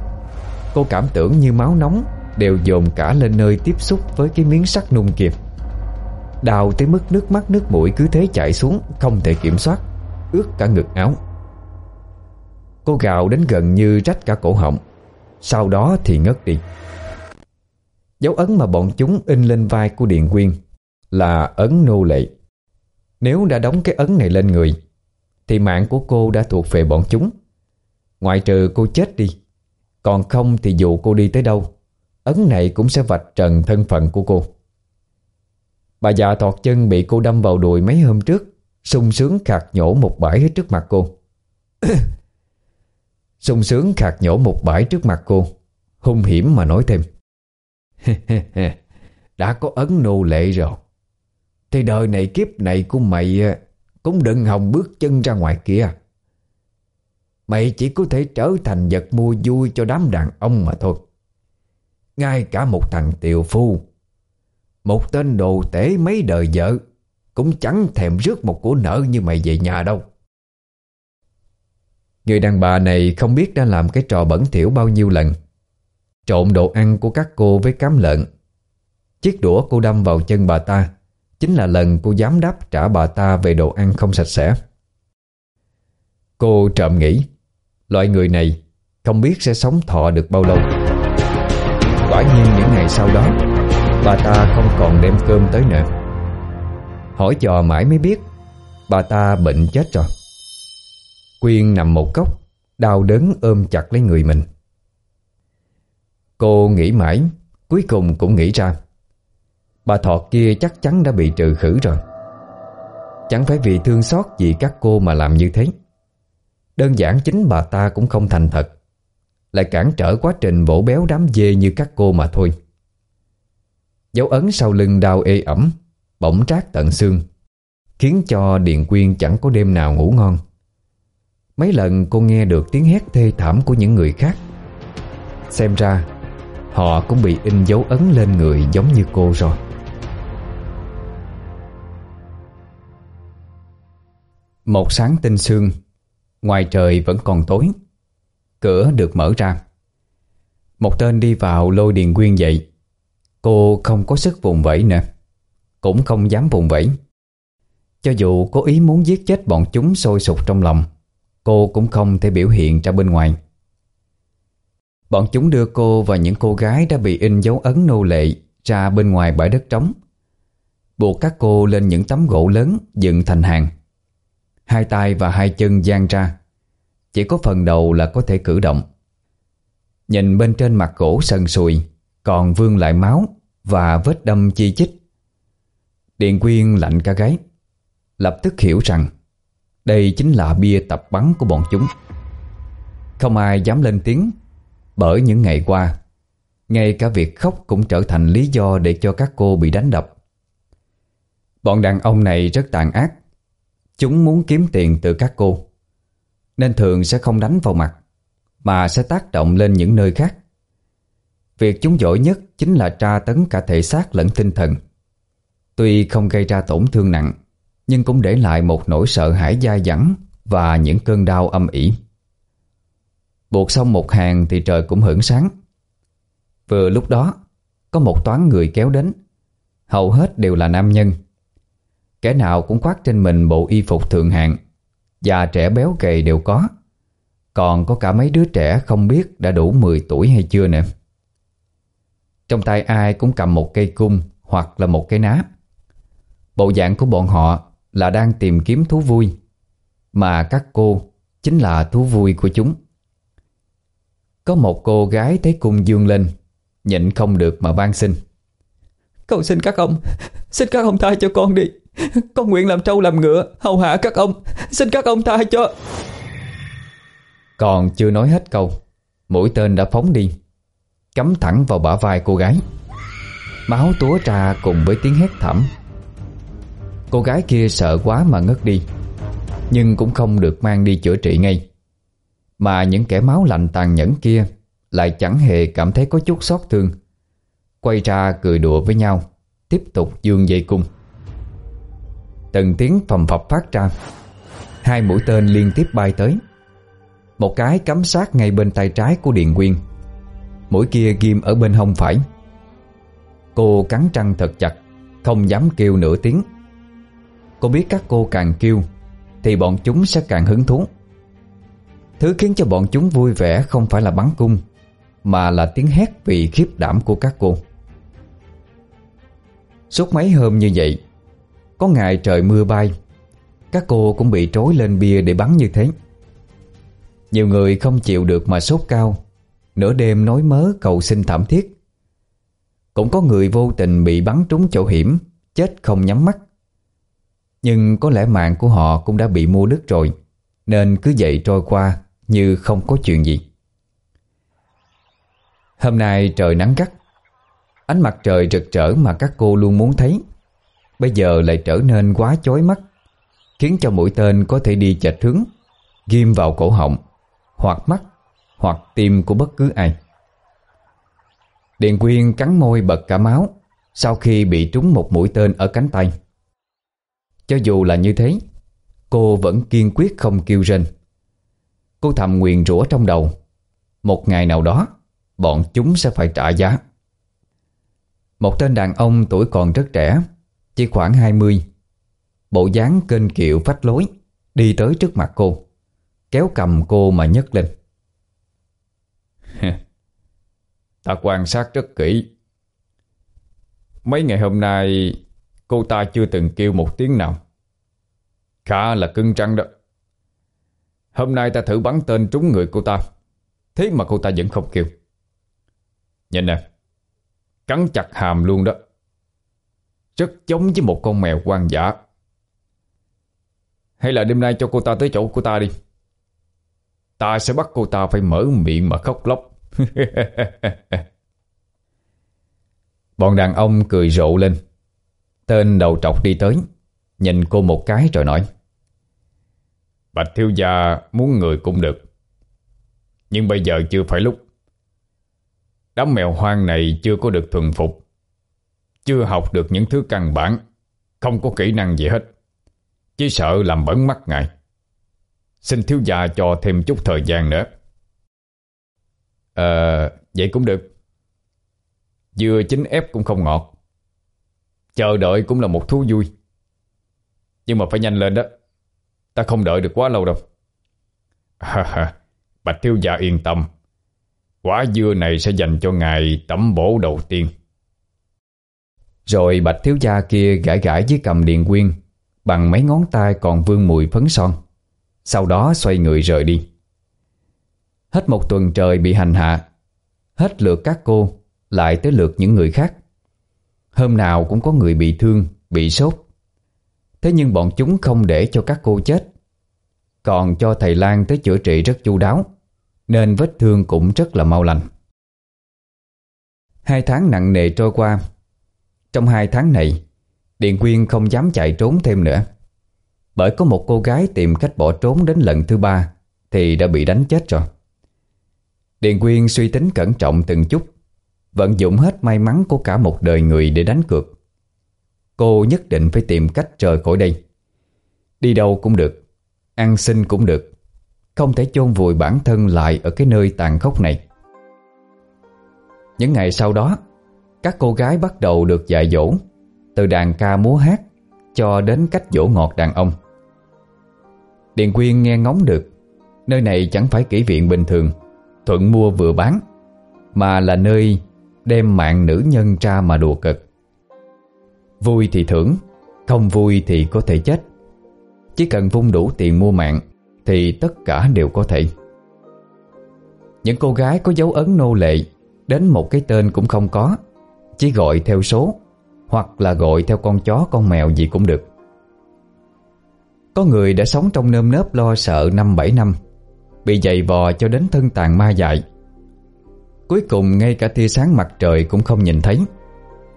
Cô cảm tưởng như máu nóng Đều dồn cả lên nơi tiếp xúc với cái miếng sắt nung kia. Đau tới mức nước mắt nước mũi cứ thế chảy xuống, Không thể kiểm soát. Ướt cả ngực áo. Cô gào đến gần như rách cả cổ họng. Sau đó thì ngất đi. Dấu ấn mà bọn chúng in lên vai của Điền Quyên Là ấn nô lệ. Nếu đã đóng cái ấn này lên người, Thì mạng của cô đã thuộc về bọn chúng. Ngoại trừ cô chết đi, Còn không thì dù cô đi tới đâu, Ấn này cũng sẽ vạch trần thân phận của cô. Bà già thọt chân bị cô đâm vào đùi mấy hôm trước sung sướng khạc nhổ một bãi trước mặt cô. *coughs* Sung sướng khạc nhổ một bãi trước mặt cô. Hung hiểm mà nói thêm. *laughs* Đã có ấn nô lệ rồi. Thì đời này kiếp này của mày à, Cũng đừng hòng bước chân ra ngoài kia. Mày chỉ có thể trở thành vật mua vui cho đám đàn ông mà thôi. Ngay cả một thằng tiều phu, Một tên đồ tể mấy đời vợ cũng chẳng thèm rước một của nợ như mày về nhà đâu. Người đàn bà này không biết đã làm cái trò bẩn thỉu bao nhiêu lần. Trộn đồ ăn của các cô với cám lợn. Chiếc đũa cô đâm vào chân bà ta. Chính là lần cô dám đáp trả bà ta về đồ ăn không sạch sẽ. Cô trộm nghĩ, Loại người này không biết sẽ sống thọ được bao lâu. Quả nhiên những ngày sau đó, Bà ta không còn đem cơm tới nữa. Hỏi dò mãi mới biết. Bà ta bệnh chết rồi. Quyên nằm một góc, Đau đớn ôm chặt lấy người mình. Cô nghĩ mãi, Cuối cùng cũng nghĩ ra. Bà thọt kia chắc chắn đã bị trừ khử rồi. Chẳng phải vì thương xót gì các cô mà làm như thế. Đơn giản chính bà ta cũng không thành thật. Lại cản trở quá trình vỗ béo đám dê như các cô mà thôi. Dấu ấn sau lưng đau ê ẩm. Bỗng trát tận xương, Khiến cho Điền Quyên chẳng có đêm nào ngủ ngon. Mấy lần cô nghe được tiếng hét thê thảm của những người khác, Xem ra Họ cũng bị in dấu ấn lên người giống như cô rồi. Một sáng tinh sương, Ngoài trời vẫn còn tối, Cửa được mở ra. Một tên đi vào lôi Điền Quyên dậy. Cô không có sức vùng vẫy nè cũng không dám vùng vẫy Cho dù có ý muốn giết chết bọn chúng sôi sục trong lòng, Cô cũng không thể biểu hiện ra bên ngoài Bọn chúng đưa cô và những cô gái đã bị in dấu ấn nô lệ ra bên ngoài bãi đất trống. Buộc các cô lên những tấm gỗ lớn dựng thành hàng. Hai tay và hai chân dang ra. Chỉ có phần đầu là có thể cử động. Nhìn bên trên mặt gỗ sần sùi, còn vương lại máu và vết đâm chi chích. Điện quyên lạnh cả gáy. Lập tức hiểu rằng, đây chính là bia tập bắn của bọn chúng. Không ai dám lên tiếng, bởi những ngày qua, Ngay cả việc khóc cũng trở thành lý do Để cho các cô bị đánh đập Bọn đàn ông này rất tàn ác Chúng muốn kiếm tiền từ các cô, Nên thường sẽ không đánh vào mặt, Mà sẽ tác động lên những nơi khác Việc chúng giỏi nhất Chính là tra tấn cả thể xác lẫn tinh thần Tuy không gây ra tổn thương nặng, Nhưng cũng để lại một nỗi sợ hãi dai dẳng Và những cơn đau âm ỉ. Buộc xong một hàng thì trời cũng hưởng sáng. Vừa lúc đó, Có một toán người kéo đến. Hầu hết đều là nam nhân. Kẻ nào cũng khoác trên mình bộ y phục thượng hạng, Già trẻ béo gầy đều có. Còn có cả mấy đứa trẻ không biết đã đủ 10 tuổi hay chưa nè Trong tay ai cũng cầm một cây cung hoặc là một cái ná Bộ dạng của bọn họ là đang tìm kiếm thú vui, Mà các cô chính là thú vui của chúng. Có một cô gái thấy cung dương lên, Nhịn không được mà van xin. Con xin các ông, Xin các ông tha cho con đi. Con nguyện làm trâu làm ngựa, Hầu hạ các ông. Xin các ông tha cho. Còn chưa nói hết câu, Mũi tên đã phóng đi, Cắm thẳng vào bả vai cô gái. Máu túa ra cùng với tiếng hét thảm. Cô gái kia sợ quá mà ngất đi, Nhưng cũng không được mang đi chữa trị ngay. Mà những kẻ máu lạnh tàn nhẫn kia Lại chẳng hề cảm thấy có chút xót thương. Quay ra cười đùa với nhau, Tiếp tục dương dây cung. Từng tiếng phầm phập phát ra, Hai mũi tên liên tiếp bay tới. Một cái cắm sát ngay bên tay trái của Điện Quyên. Mũi kia ghim ở bên hông phải. Cô cắn răng thật chặt, Không dám kêu nửa tiếng. Cô biết các cô càng kêu, Thì bọn chúng sẽ càng hứng thú. Thứ khiến cho bọn chúng vui vẻ không phải là bắn cung, Mà là tiếng hét vì khiếp đảm của các cô. Suốt mấy hôm như vậy, Có ngày trời mưa bay, Các cô cũng bị trối lên bia để bắn như thế. Nhiều người không chịu được mà sốt cao, Nửa đêm nói mớ cầu xin thảm thiết. Cũng có người vô tình bị bắn trúng chỗ hiểm, Chết không nhắm mắt. Nhưng có lẽ mạng của họ cũng đã bị mua đứt rồi, Nên cứ vậy trôi qua Như không có chuyện gì. Hôm nay trời nắng gắt, Ánh mặt trời rực rỡ mà các cô luôn muốn thấy. Bây giờ lại trở nên quá chói mắt, Khiến cho mũi tên có thể đi chệch hướng, Ghim vào cổ họng, Hoặc mắt, Hoặc tim của bất cứ ai. Điện Quyên cắn môi bật cả máu Sau khi bị trúng một mũi tên ở cánh tay. Cho dù là như thế, Cô vẫn kiên quyết không kêu rên. Cô thầm nguyện rủa trong đầu, Một ngày nào đó, Bọn chúng sẽ phải trả giá. Một tên đàn ông tuổi còn rất trẻ, Chỉ khoảng 20 Bộ dáng kênh kiệu phách lối, Đi tới trước mặt cô, Kéo cầm cô mà nhấc lên. *laughs* Ta quan sát rất kỹ. Mấy ngày hôm nay Cô ta chưa từng kêu một tiếng nào. Khá là cưng trăng đó. Hôm nay ta thử bắn tên trúng người cô ta. Thế mà cô ta vẫn không kêu. Nhìn nè, Cắn chặt hàm luôn đó. Rất giống với một con mèo quan dã. Hay là đêm nay cho cô ta tới chỗ của ta đi. Ta sẽ bắt cô ta phải mở miệng mà khóc lóc. *laughs* Bọn đàn ông cười rộ lên. Tên đầu trọc đi tới Nhìn cô một cái rồi nói. Bạch thiếu gia muốn người cũng được Nhưng bây giờ chưa phải lúc. Đám mèo hoang này chưa có được thuần phục Chưa học được những thứ căn bản Không có kỹ năng gì hết. Chỉ sợ làm bẩn mắt ngài. Xin thiếu gia cho thêm chút thời gian nữa. Ờ, vậy cũng được. Dưa chín ép cũng không ngọt. Chờ đợi cũng là một thú vui. Nhưng mà phải nhanh lên đó. Ta không đợi được quá lâu đâu. Ha ha, Bạch thiếu gia yên tâm. Quả dưa này sẽ dành cho ngài tẩm bổ đầu tiên. Rồi bạch thiếu gia kia gãi gãi với cầm điện quyên, Bằng mấy ngón tay còn vương mùi phấn son. Sau đó xoay người rời đi. Hết một tuần trời bị hành hạ, Hết lượt các cô, Lại tới lượt những người khác. Hôm nào cũng có người bị thương, Bị sốt. Thế nhưng bọn chúng không để cho các cô chết. Còn cho thầy Lan tới chữa trị rất chu đáo, Nên vết thương cũng rất là mau lành. Hai tháng nặng nề trôi qua. Trong hai tháng này Điện Quyên không dám chạy trốn thêm nữa. Bởi có một cô gái tìm cách bỏ trốn đến lần thứ ba Thì đã bị đánh chết rồi. Điền Quyên suy tính cẩn trọng từng chút. Vận dụng hết may mắn của cả một đời người để đánh cược. Cô nhất định phải tìm cách rời khỏi đây. Đi đâu cũng được, Ăn xin cũng được. Không thể chôn vùi bản thân lại Ở cái nơi tàn khốc này. Những ngày sau đó, Các cô gái bắt đầu được dạy dỗ, Từ đàn ca múa hát Cho đến cách dỗ ngọt đàn ông. Điền Quyên nghe ngóng được, Nơi này chẳng phải kỹ viện bình thường, Thuận mua vừa bán, Mà là nơi đem mạng nữ nhân ra mà đùa cực. Vui thì thưởng, Không vui thì có thể chết. Chỉ cần vung đủ tiền mua mạng, Thì tất cả đều có thể. Những cô gái có dấu ấn nô lệ, Đến một cái tên cũng không có. Chỉ gọi theo số, Hoặc là gọi theo con chó, con mèo gì cũng được. Có người đã sống trong nơm nớp lo sợ năm bảy năm, Bị dày vò cho đến thân tàn ma dại. Cuối cùng ngay cả tia sáng mặt trời cũng không nhìn thấy.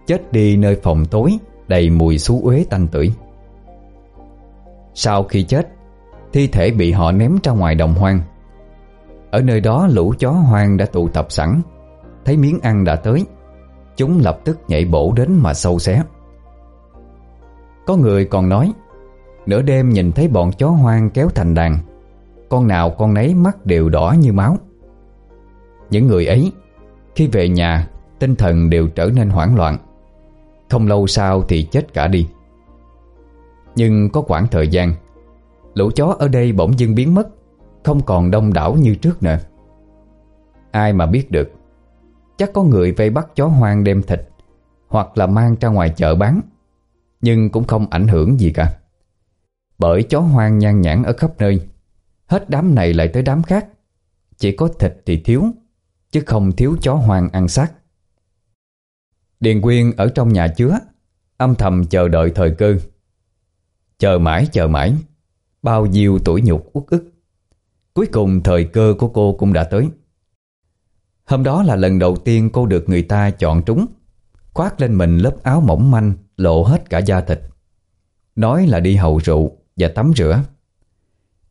Chết đi nơi phòng tối, Đầy mùi xú uế tanh tưởi. Sau khi chết, Thi thể bị họ ném ra ngoài đồng hoang. Ở nơi đó lũ chó hoang đã tụ tập sẵn. Thấy miếng ăn đã tới, Chúng lập tức nhảy bổ đến mà sâu xé. Có người còn nói, Nửa đêm nhìn thấy bọn chó hoang kéo thành đàn. Con nào con nấy mắt đều đỏ như máu. Những người ấy khi về nhà, Tinh thần đều trở nên hoảng loạn. Không lâu sau thì chết cả đi. Nhưng có khoảng thời gian, Lũ chó ở đây bỗng dưng biến mất, Không còn đông đảo như trước nữa. Ai mà biết được, Chắc có người vây bắt chó hoang đem thịt, Hoặc là mang ra ngoài chợ bán, Nhưng cũng không ảnh hưởng gì cả. Bởi chó hoang nhan nhản ở khắp nơi, Hết đám này lại tới đám khác, Chỉ có thịt thì thiếu. Chứ không thiếu chó hoang ăn xác. Điền Quyên ở trong nhà chứa, Âm thầm chờ đợi thời cơ. Chờ mãi chờ mãi, Bao nhiêu tuổi nhục uất ức. Cuối cùng thời cơ của cô cũng đã tới. Hôm đó là lần đầu tiên cô được người ta chọn trúng. Khoác lên mình lớp áo mỏng manh, Lộ hết cả da thịt. Nói là đi hầu rượu và tắm rửa.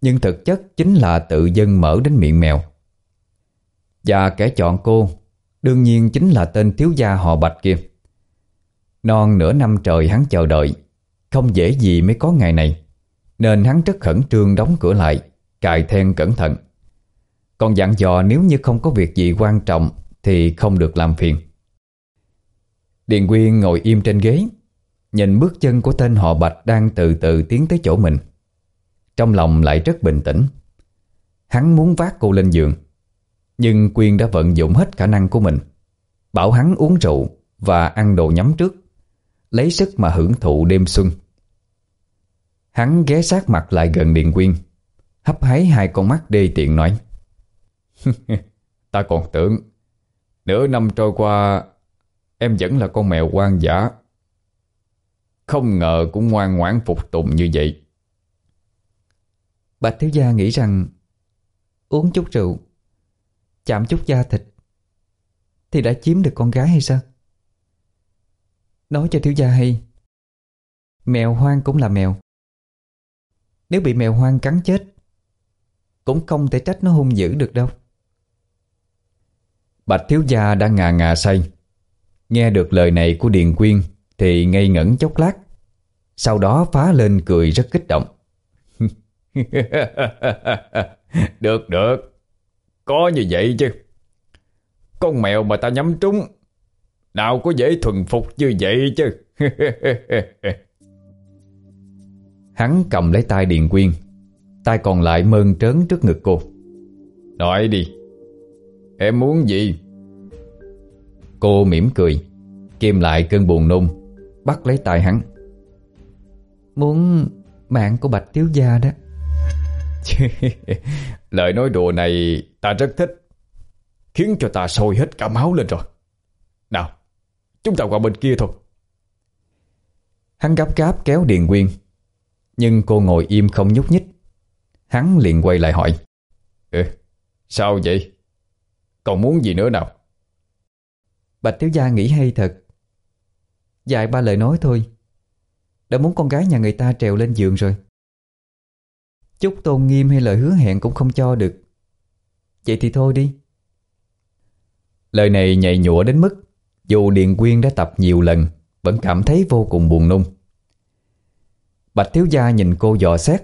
Nhưng thực chất chính là tự dân mở đến miệng mèo. Và kẻ chọn cô, Đương nhiên chính là tên thiếu gia họ bạch kia. Non nửa năm trời hắn chờ đợi, Không dễ gì mới có ngày này, Nên hắn rất khẩn trương đóng cửa lại, Cài then cẩn thận. Còn dặn dò nếu như không có việc gì quan trọng Thì không được làm phiền. Điền Quyên ngồi im trên ghế, Nhìn bước chân của tên họ Bạch Đang từ từ tiến tới chỗ mình. Trong lòng lại rất bình tĩnh. Hắn muốn vác cô lên giường. Nhưng Quyên đã vận dụng hết khả năng của mình. Bảo hắn uống rượu Và ăn đồ nhắm trước, Lấy sức mà hưởng thụ đêm xuân. Hắn ghé sát mặt lại gần Điện Quyên, Hấp háy hai con mắt đê tiện nói, *laughs* Ta còn tưởng, Nửa năm trôi qua, Em vẫn là con mèo quan giả Không ngờ cũng ngoan ngoãn phục tùng như vậy. Bạch thiếu gia nghĩ rằng, Uống chút rượu Chạm chút da thịt, Thì đã chiếm được con gái hay sao? Nói cho thiếu gia hay. Mèo hoang cũng là mèo. Nếu bị mèo hoang cắn chết, Cũng không thể trách nó hung dữ được đâu. Bạch thiếu gia đã ngà ngà say. Nghe được lời này của Điền Quyên Thì ngây ngẩn chốc lát. Sau đó phá lên cười rất kích động. *laughs* Được được. Có như vậy chứ? Con mèo mà ta nhắm trúng, Nào có dễ thuần phục như vậy chứ? *laughs* Hắn cầm lấy tay Điền Quyên, tay còn lại mơn trớn trước ngực cô. Nói đi, Em muốn gì? Cô mỉm cười Kiềm lại cơn buồn nôn, Bắt lấy tay hắn. Muốn mạng của Bạch Tiếu Gia đó. Lời nói đùa này ta rất thích, Khiến cho ta sôi hết cả máu lên rồi. Nào, Chúng ta qua bên kia thôi. Hắn gấp gáp kéo Điền Quyên, Nhưng cô ngồi im không nhúc nhích. Hắn liền quay lại hỏi Ừ Sao vậy? Còn muốn gì nữa nào? Bạch thiếu gia nghĩ hay thật. Dài ba lời nói thôi. Đã muốn con gái nhà người ta trèo lên giường rồi. Chút tôn nghiêm hay lời hứa hẹn cũng không cho được. Vậy thì thôi đi. Lời này nhạy nhụa đến mức, Dù Điền Quyên đã tập nhiều lần, Vẫn cảm thấy vô cùng buồn nung Bạch thiếu gia nhìn cô dò xét,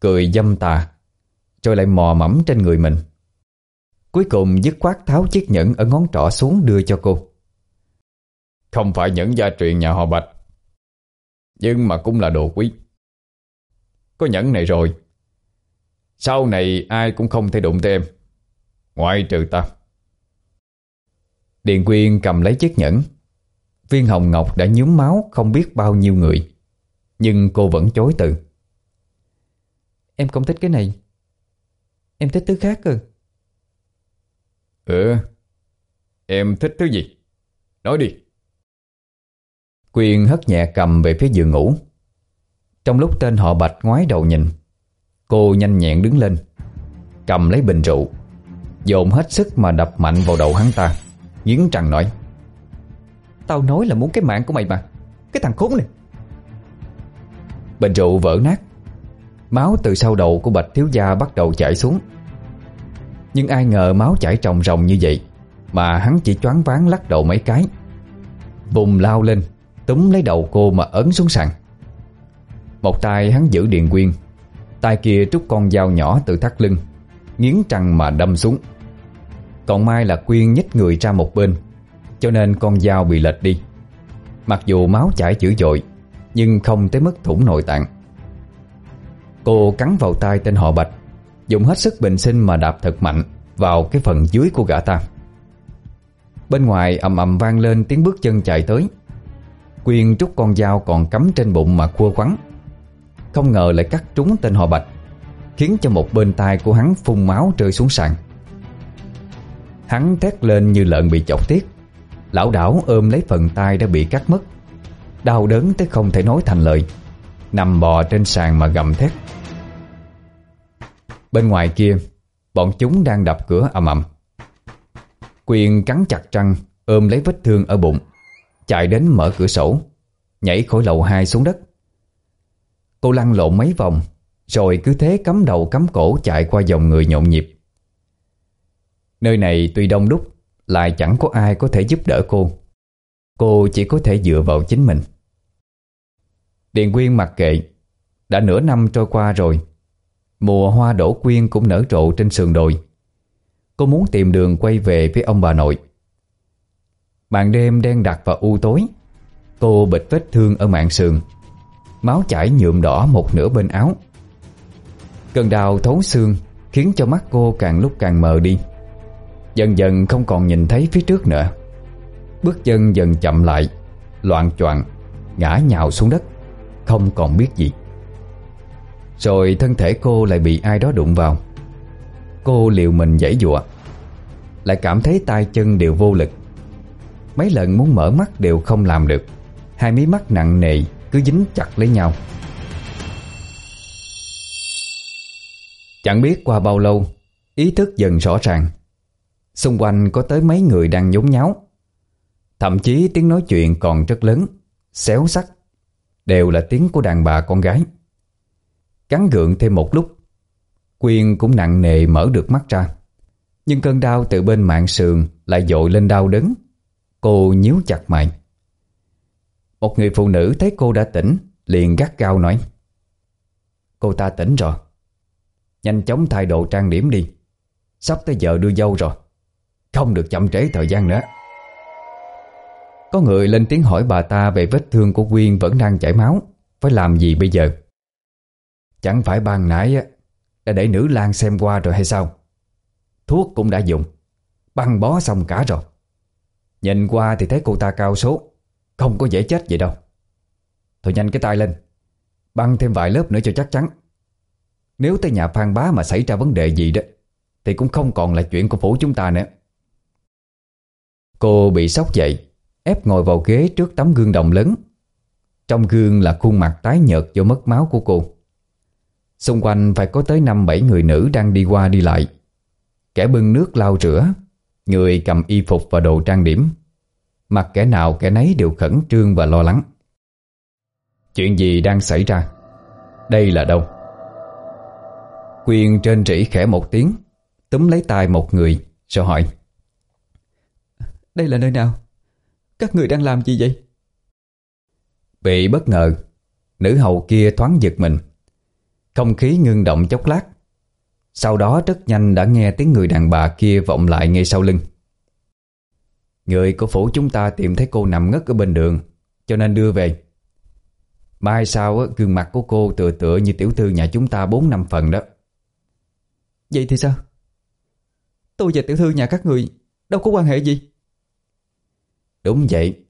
Cười dâm tà, Rồi lại mò mẫm trên người mình. Cuối cùng dứt khoát tháo chiếc nhẫn Ở ngón trỏ xuống đưa cho cô. Không phải nhẫn gia truyền nhà họ Bạch, Nhưng mà cũng là đồ quý. Có nhẫn này rồi sau này ai cũng không thể đụng tới em. Ngoại trừ ta. Điền Quyên cầm lấy chiếc nhẫn. Viên hồng ngọc đã nhúm máu Không biết bao nhiêu người Nhưng cô vẫn chối từ. Em không thích cái này. Em thích thứ khác cơ. Ừ. Em thích thứ gì? Nói đi. Quyên hất nhẹ cầm về phía giường ngủ. Trong lúc tên họ Bạch ngoái đầu nhìn Cô nhanh nhẹn đứng lên, Cầm lấy bình rượu, Dồn hết sức mà đập mạnh vào đầu hắn ta, Nghiến răng nói, Tao nói là muốn cái mạng của mày mà, Cái thằng khốn này. Bình rượu vỡ nát, Máu từ sau đầu của Bạch Thiếu Gia bắt đầu chảy xuống. Nhưng ai ngờ máu chảy trồng rồng như vậy Mà hắn chỉ choáng váng lắc đầu mấy cái, Vùng lao lên, Túm lấy đầu cô mà ấn xuống sàn. Một tay hắn giữ điện quyên tay kia trúc con dao nhỏ từ thắt lưng, Nghiến trăng mà đâm xuống. Còn mai là Quyên nhích người ra một bên, Cho nên con dao bị lệch đi. Mặc dù máu chảy dữ dội, Nhưng không tới mức thủng nội tạng. Cô cắn vào tay tên họ Bạch, Dùng hết sức bình sinh mà đạp thật mạnh Vào cái phần dưới của gã ta. Bên ngoài ầm ầm vang lên tiếng bước chân chạy tới. Quyên trúc con dao còn cắm trên bụng mà khua quắn không ngờ lại cắt trúng tên họ Bạch, Khiến cho một bên tai của hắn phun máu rơi xuống sàn. Hắn thét lên như lợn bị chọc tiết. Lão đảo ôm lấy phần tay đã bị cắt mất. Đau đớn tới không thể nói thành lời. Nằm bò trên sàn mà gầm thét. Bên ngoài kia, Bọn chúng đang đập cửa ầm ầm. Quyền cắn chặt răng, Ôm lấy vết thương ở bụng, Chạy đến mở cửa sổ, Nhảy khỏi lầu hai xuống đất. Cô lăn lộn mấy vòng, Rồi cứ thế cắm đầu cắm cổ Chạy qua dòng người nhộn nhịp. Nơi này tuy đông đúc, Lại chẳng có ai có thể giúp đỡ cô. Cô chỉ có thể dựa vào chính mình. Điền Quyên mặc kệ, Đã nửa năm trôi qua rồi. Mùa hoa đổ quyên cũng nở rộ trên sườn đồi. Cô muốn tìm đường quay về với ông bà nội. Màn đêm đen đặc và u tối, Cô bịch vết thương ở mạng sườn. Máu chảy nhuộm đỏ một nửa bên áo. Cơn đau thấu xương Khiến cho mắt cô càng lúc càng mờ đi. Dần dần không còn nhìn thấy phía trước nữa. Bước chân dần chậm lại, Loạn choạng, Ngã nhào xuống đất, Không còn biết gì. Rồi thân thể cô lại bị ai đó đụng vào. Cô liều mình dãy dụa, Lại cảm thấy tay chân đều vô lực. Mấy lần muốn mở mắt đều không làm được, Hai mí mắt nặng nề cứ dính chặt lấy nhau. Chẳng biết qua bao lâu, Ý thức dần rõ ràng. Xung quanh có tới mấy người đang nhốn nháo. Thậm chí tiếng nói chuyện còn rất lớn, Xéo sắc, Đều là tiếng của đàn bà con gái. Cắn gượng thêm một lúc, Quyên cũng nặng nề mở được mắt ra. Nhưng cơn đau từ bên mạng sườn Lại dội lên đau đớn. Cô nhíu chặt mày. Một người phụ nữ thấy cô đã tỉnh, Liền gắt gao nói, Cô ta tỉnh rồi. Nhanh chóng thay độ trang điểm đi. Sắp tới giờ đưa dâu rồi. Không được chậm trễ thời gian nữa. Có người lên tiếng hỏi bà ta Về vết thương của Quyên vẫn đang chảy máu. Phải làm gì bây giờ? Chẳng phải ban nãy Đã để nữ lang xem qua rồi hay sao? Thuốc cũng đã dùng. Băng bó xong cả rồi. Nhìn qua thì thấy cô ta cao số. Không có dễ chết vậy đâu. Thôi nhanh cái tay lên. Băng thêm vài lớp nữa cho chắc chắn. Nếu tới nhà Phan Bá mà xảy ra vấn đề gì đó, Thì cũng không còn là chuyện của phủ chúng ta nữa. Cô bị sốc dậy, Ép ngồi vào ghế trước tấm gương đồng lớn. Trong gương là khuôn mặt tái nhợt do mất máu của cô. Xung quanh phải có tới 5-7 người nữ đang đi qua đi lại. Kẻ bưng nước lau rửa, Người cầm y phục và đồ trang điểm. Mặt kẻ nào kẻ nấy đều khẩn trương và lo lắng. Chuyện gì đang xảy ra? Đây là đâu? Quyên trên rỉ khẽ một tiếng Túm lấy tay một người Rồi hỏi. Đây là nơi nào? Các người đang làm gì vậy? Bị bất ngờ Nữ hầu kia thoáng giật mình. Không khí ngưng động chốc lát. Sau đó rất nhanh đã nghe tiếng người đàn bà kia vọng lại ngay sau lưng Người của phủ chúng ta tìm thấy cô nằm ngất ở bên đường Cho nên đưa về. Mai sau gương mặt của cô tựa tựa như tiểu thư nhà chúng ta 4 năm phần đó. Vậy thì sao? Tôi và tiểu thư nhà các người Đâu có quan hệ gì. Đúng vậy.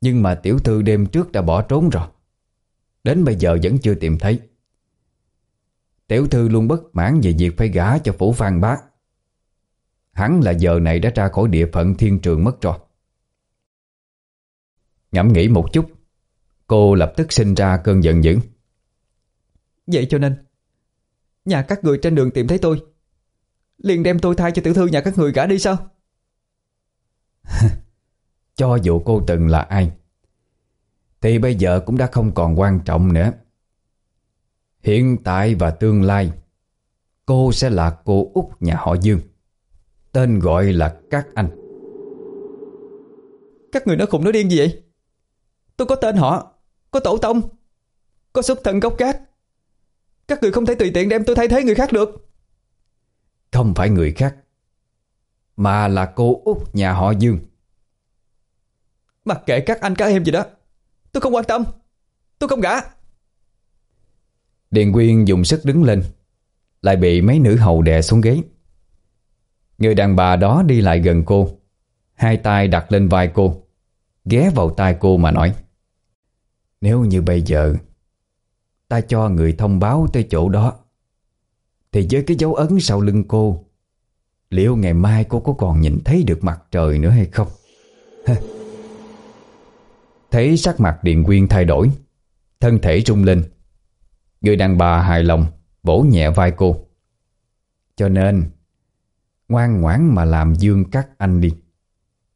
Nhưng mà tiểu thư đêm trước đã bỏ trốn rồi. Đến bây giờ vẫn chưa tìm thấy. Tiểu thư luôn bất mãn về việc phải gả cho phủ phan bác Hắn là giờ này đã ra khỏi địa phận thiên trường mất rồi. Ngẫm nghĩ một chút Cô lập tức sinh ra cơn giận dữ. Vậy cho nên Nhà các người trên đường tìm thấy tôi Liền đem tôi thay cho tiểu thư nhà các người gả đi sao? *laughs* Cho dù cô từng là ai Thì bây giờ cũng đã không còn quan trọng nữa. Hiện tại và tương lai Cô sẽ là cô út nhà họ Dương Tên gọi là các anh. Các người nói khùng nói điên gì vậy? Tôi có tên họ Có tổ tông Có xuất thân gốc gác Các người không thể tùy tiện đem tôi thay thế người khác được. Không phải người khác Mà là cô út nhà họ Dương. Mặc kệ các anh các em gì đó Tôi không quan tâm Tôi không gả. Điền Quyên dùng sức đứng lên Lại bị mấy nữ hầu đè xuống ghế Người đàn bà đó đi lại gần cô. Hai tay đặt lên vai cô, Ghé vào tai cô mà nói, Nếu như bây giờ Ta cho người thông báo tới chỗ đó, Thì với cái dấu ấn sau lưng cô, Liệu ngày mai cô có còn nhìn thấy được mặt trời nữa hay không? Thấy sắc mặt Điện Quyên thay đổi, Thân thể rung lên. Người đàn bà hài lòng, Vỗ nhẹ vai cô. Cho nên Ngoan ngoãn mà làm dương các anh đi.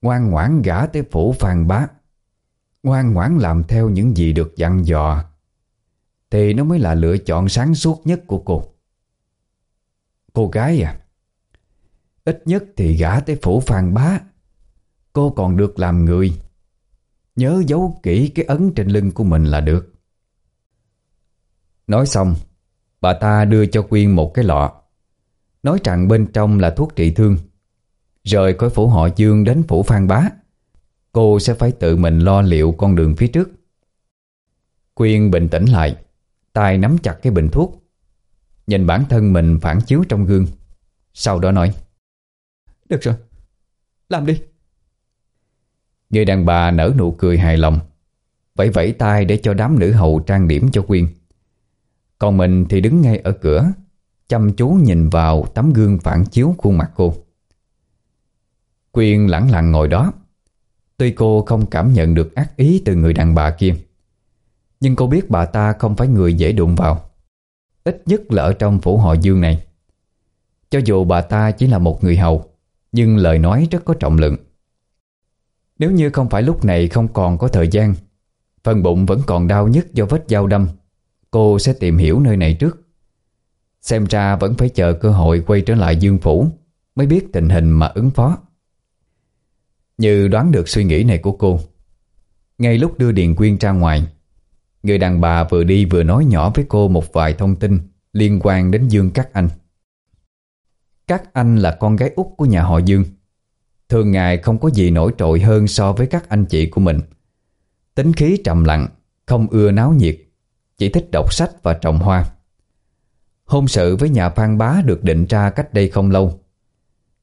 Ngoan ngoãn gả tới phủ phan bá. Ngoan ngoãn làm theo những gì được dặn dò. Thì nó mới là lựa chọn sáng suốt nhất của cô. Cô gái à Ít nhất thì gả tới phủ phan bá. Cô còn được làm người. Nhớ giấu kỹ cái ấn trên lưng của mình là được. Nói xong, Bà ta đưa cho Quyên một cái lọ. Nói rằng bên trong là thuốc trị thương. Rời khỏi phủ họ Dương đến phủ Phan Bá Cô sẽ phải tự mình lo liệu con đường phía trước. Quyên bình tĩnh lại tay nắm chặt cái bình thuốc Nhìn bản thân mình phản chiếu trong gương. Sau đó nói Được rồi, làm đi. Người đàn bà nở nụ cười hài lòng Vẫy vẫy tay để cho đám nữ hầu trang điểm cho Quyên. Còn mình thì đứng ngay ở cửa Chăm chú nhìn vào tấm gương phản chiếu khuôn mặt cô. Quyên lẳng lặng ngồi đó. Tuy cô không cảm nhận được ác ý từ người đàn bà kia, Nhưng cô biết bà ta không phải người dễ đụng vào. Ít nhất là ở trong phủ họ dương này. Cho dù bà ta chỉ là một người hầu, Nhưng lời nói rất có trọng lượng. Nếu như không phải lúc này không còn có thời gian, Phần bụng vẫn còn đau nhất do vết dao đâm, Cô sẽ tìm hiểu nơi này trước. Xem ra vẫn phải chờ cơ hội quay trở lại Dương Phủ Mới biết tình hình mà ứng phó. Như đoán được suy nghĩ này của cô, Ngay lúc đưa Điền Quyên ra ngoài, Người đàn bà vừa đi vừa nói nhỏ với cô một vài thông tin Liên quan đến Dương Cát Anh. Cát Anh là con gái út của nhà họ Dương. Thường ngày không có gì nổi trội hơn so với các anh chị của mình. Tính khí trầm lặng, Không ưa náo nhiệt, Chỉ thích đọc sách và trồng hoa. Hôn sự với nhà Phan Bá được định ra cách đây không lâu.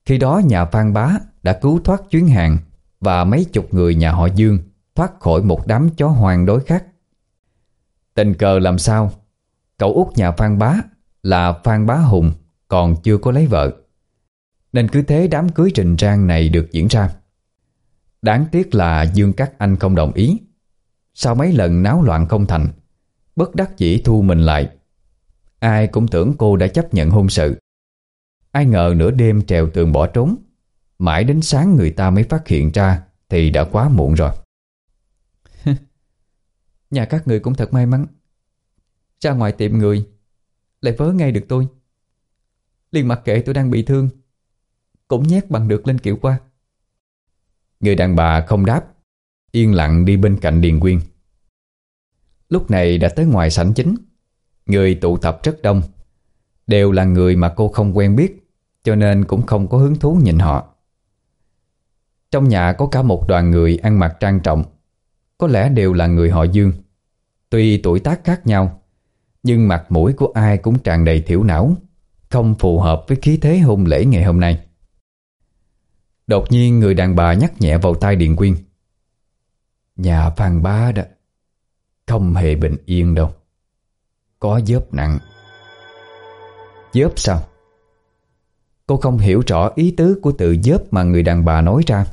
Khi đó nhà Phan Bá đã cứu thoát chuyến hàng và mấy chục người nhà họ Dương thoát khỏi một đám chó hoang đối khác. Tình cờ làm sao, cậu út nhà Phan Bá là Phan Bá Hùng còn chưa có lấy vợ. Nên cứ thế đám cưới trình trang này được diễn ra. Đáng tiếc là Dương Cát Anh không đồng ý. Sau mấy lần náo loạn không thành, bất đắc dĩ thu mình lại Ai cũng tưởng cô đã chấp nhận hôn sự. Ai ngờ nửa đêm trèo tường bỏ trốn. Mãi đến sáng người ta mới phát hiện ra Thì đã quá muộn rồi. *laughs* Nhà các người cũng thật may mắn. Ra ngoài tiệm người. Lại vớ ngay được tôi. Liền mặc kệ tôi đang bị thương. Cũng nhét bằng được lên kiểu qua. Người đàn bà không đáp. Yên lặng đi bên cạnh Điền Quyên. Lúc này đã tới ngoài sảnh chính Người tụ tập rất đông, Đều là người mà cô không quen biết, Cho nên cũng không có hứng thú nhìn họ. Trong nhà có cả một đoàn người ăn mặc trang trọng, Có lẽ đều là người họ Dương. Tuy tuổi tác khác nhau, Nhưng mặt mũi của ai cũng tràn đầy thiểu não, Không phù hợp với khí thế hôn lễ ngày hôm nay. Đột nhiên người đàn bà nhắc nhẹ vào tai Điện Quyên. Nhà Phan Bá đó, Không hề bình yên đâu có dớp nặng. Dớp sao? Cô không hiểu rõ ý tứ của từ dớp mà người đàn bà nói ra.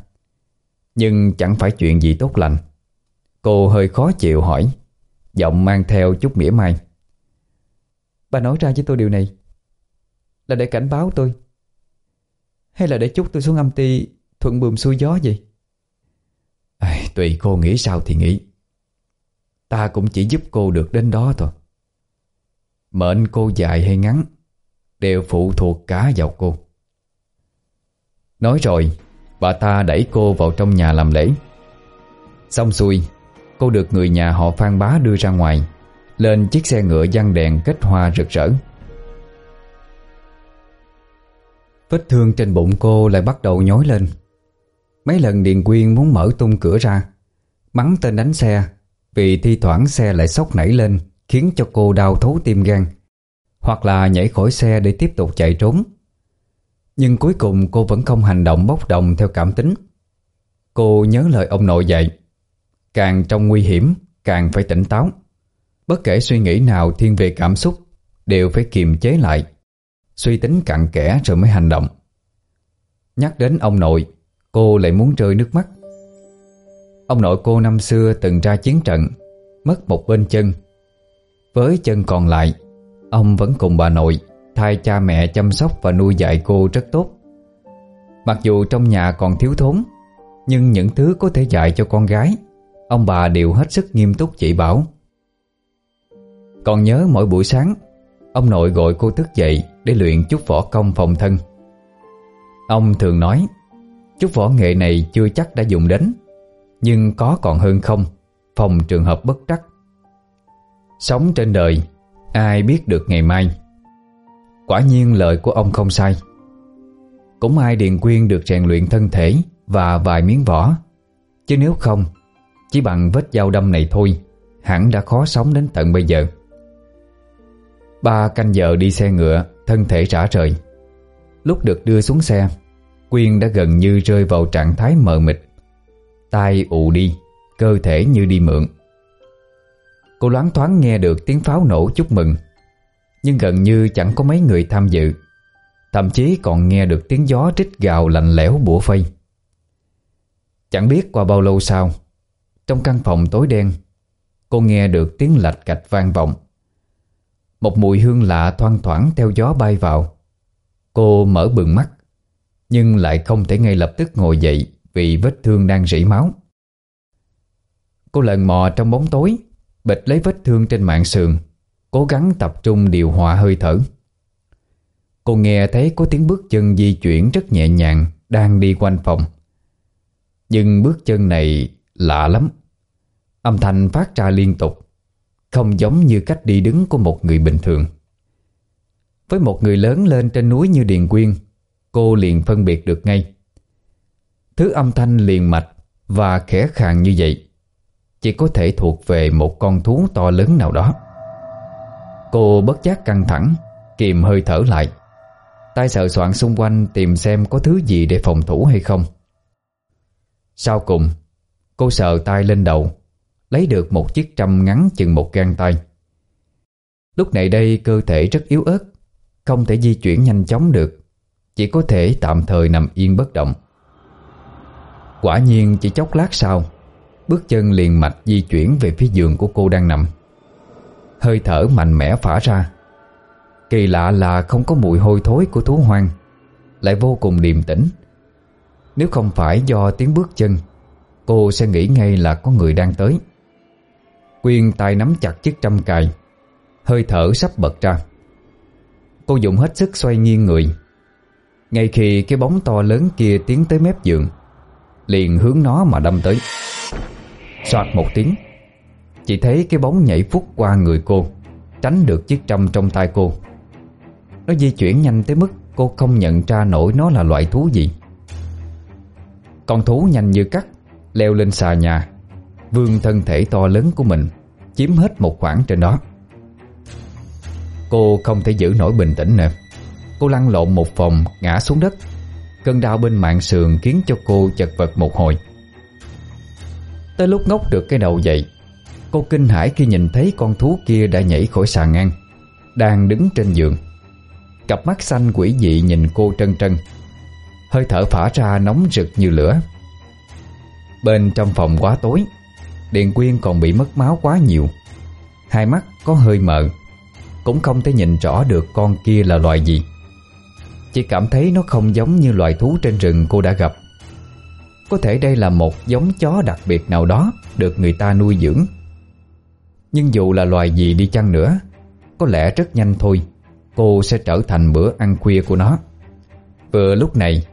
Nhưng chẳng phải chuyện gì tốt lành. Cô hơi khó chịu hỏi Giọng mang theo chút mỉa mai. Bà nói ra với tôi điều này. Là để cảnh báo tôi. Hay là để chúc tôi xuống âm ty Thuận buồm xuôi gió gì à, Tùy cô nghĩ sao thì nghĩ. Ta cũng chỉ giúp cô được đến đó thôi. Mệnh cô dài hay ngắn, Đều phụ thuộc cá vào cô. Nói rồi, Bà ta đẩy cô vào trong nhà làm lễ. Xong xuôi, Cô được người nhà họ Phan Bá đưa ra ngoài, Lên chiếc xe ngựa giăng đèn kết hoa rực rỡ. Vết thương trên bụng cô lại bắt đầu nhói lên. Mấy lần Điền Quyên muốn mở tung cửa ra Mắng tên đánh xe, Vì thi thoảng xe lại sốc nảy lên. Khiến cho cô đau thấu tim gan, Hoặc là nhảy khỏi xe để tiếp tục chạy trốn. Nhưng cuối cùng cô vẫn không hành động bốc đồng theo cảm tính. Cô nhớ lời ông nội dạy, Càng trong nguy hiểm, Càng phải tỉnh táo. Bất kể suy nghĩ nào thiên về cảm xúc, Đều phải kiềm chế lại. Suy tính cặn kẽ rồi mới hành động. Nhắc đến ông nội, Cô lại muốn rơi nước mắt. Ông nội cô năm xưa từng ra chiến trận, Mất một bên chân với chân còn lại, Ông vẫn cùng bà nội, Thay cha mẹ chăm sóc và nuôi dạy cô rất tốt. Mặc dù trong nhà còn thiếu thốn, Nhưng những thứ có thể dạy cho con gái, Ông bà đều hết sức nghiêm túc chỉ bảo. Còn nhớ mỗi buổi sáng, Ông nội gọi cô thức dậy Để luyện chút võ công phòng thân. Ông thường nói, Chút võ nghệ này chưa chắc đã dùng đến, Nhưng có còn hơn không, Phòng trường hợp bất trắc. Sống trên đời Ai biết được ngày mai. Quả nhiên lời của ông không sai. Cũng ai Điền Quyên được rèn luyện thân thể Và vài miếng vỏ, Chứ nếu không Chỉ bằng vết dao đâm này thôi Hẳn đã khó sống đến tận bây giờ. Ba canh giờ đi xe ngựa Thân thể rã rời. Lúc được đưa xuống xe Quyên đã gần như rơi vào trạng thái mờ mịt. Tai ù đi Cơ thể như đi mượn. Cô loáng thoáng nghe được tiếng pháo nổ chúc mừng. Nhưng gần như chẳng có mấy người tham dự. Thậm chí còn nghe được tiếng gió trích gào lạnh lẽo bủa phây. Chẳng biết qua bao lâu sau, Trong căn phòng tối đen, Cô nghe được tiếng lạch cạch vang vọng. Một mùi hương lạ thoang thoảng theo gió bay vào. Cô mở bừng mắt, Nhưng lại không thể ngay lập tức ngồi dậy Vì vết thương đang rỉ máu. Cô lần mò trong bóng tối Bịch lấy vết thương trên mạng sườn, Cố gắng tập trung điều hòa hơi thở. Cô nghe thấy có tiếng bước chân di chuyển rất nhẹ nhàng Đang đi quanh phòng. Nhưng bước chân này lạ lắm. Âm thanh phát ra liên tục, Không giống như cách đi đứng của một người bình thường. Với một người lớn lên trên núi như Điền Quyên, Cô liền phân biệt được ngay. Thứ âm thanh liền mạch Và khẽ khàng như vậy chỉ có thể thuộc về một con thú to lớn nào đó. Cô bất giác căng thẳng, Kìm hơi thở lại, tay sợ soạn xung quanh tìm xem có thứ gì để phòng thủ hay không. Sau cùng, Cô sờ tay lên đầu, Lấy được một chiếc trăm ngắn chừng một gang tay. Lúc này đây cơ thể rất yếu ớt, Không thể di chuyển nhanh chóng được, Chỉ có thể tạm thời nằm yên bất động. Quả nhiên chỉ chốc lát sau Bước chân liền mạch di chuyển về phía giường của cô đang nằm. Hơi thở mạnh mẽ phả ra. Kỳ lạ là không có mùi hôi thối của thú hoang. Lại vô cùng điềm tĩnh. Nếu không phải do tiếng bước chân, Cô sẽ nghĩ ngay là có người đang tới. Quyên tay nắm chặt chiếc trăm cài. Hơi thở sắp bật ra. Cô dùng hết sức xoay nghiêng người. Ngay khi cái bóng to lớn kia tiến tới mép giường, Liền hướng nó mà đâm tới. Xoạt một tiếng. Chỉ thấy cái bóng nhảy phút qua người cô, Tránh được chiếc trăm trong tay cô. Nó di chuyển nhanh tới mức Cô không nhận ra nổi nó là loại thú gì. Con thú nhanh như cắt, Leo lên xà nhà. Vương thân thể to lớn của mình Chiếm hết một khoảng trên đó. Cô không thể giữ nổi bình tĩnh nữa. Cô lăn lộn một vòng, Ngã xuống đất. Cơn đau bên mạng sườn khiến cho cô chật vật một hồi. Tới lúc ngốc được cái đầu dậy Cô kinh hãi khi nhìn thấy con thú kia đã nhảy khỏi sàn ngang, Đang đứng trên giường. Cặp mắt xanh quỷ dị nhìn cô trân trân, Hơi thở phả ra nóng rực như lửa. Bên trong phòng quá tối, Điện Quyên còn bị mất máu quá nhiều. Hai mắt có hơi mờ, Cũng không thể nhìn rõ được con kia là loài gì. Chỉ cảm thấy nó không giống như loài thú trên rừng cô đã gặp có thể đây là một giống chó đặc biệt nào đó Được người ta nuôi dưỡng. Nhưng dù là loài gì đi chăng nữa, Có lẽ rất nhanh thôi, Cô sẽ trở thành bữa ăn khuya của nó. Vừa lúc này,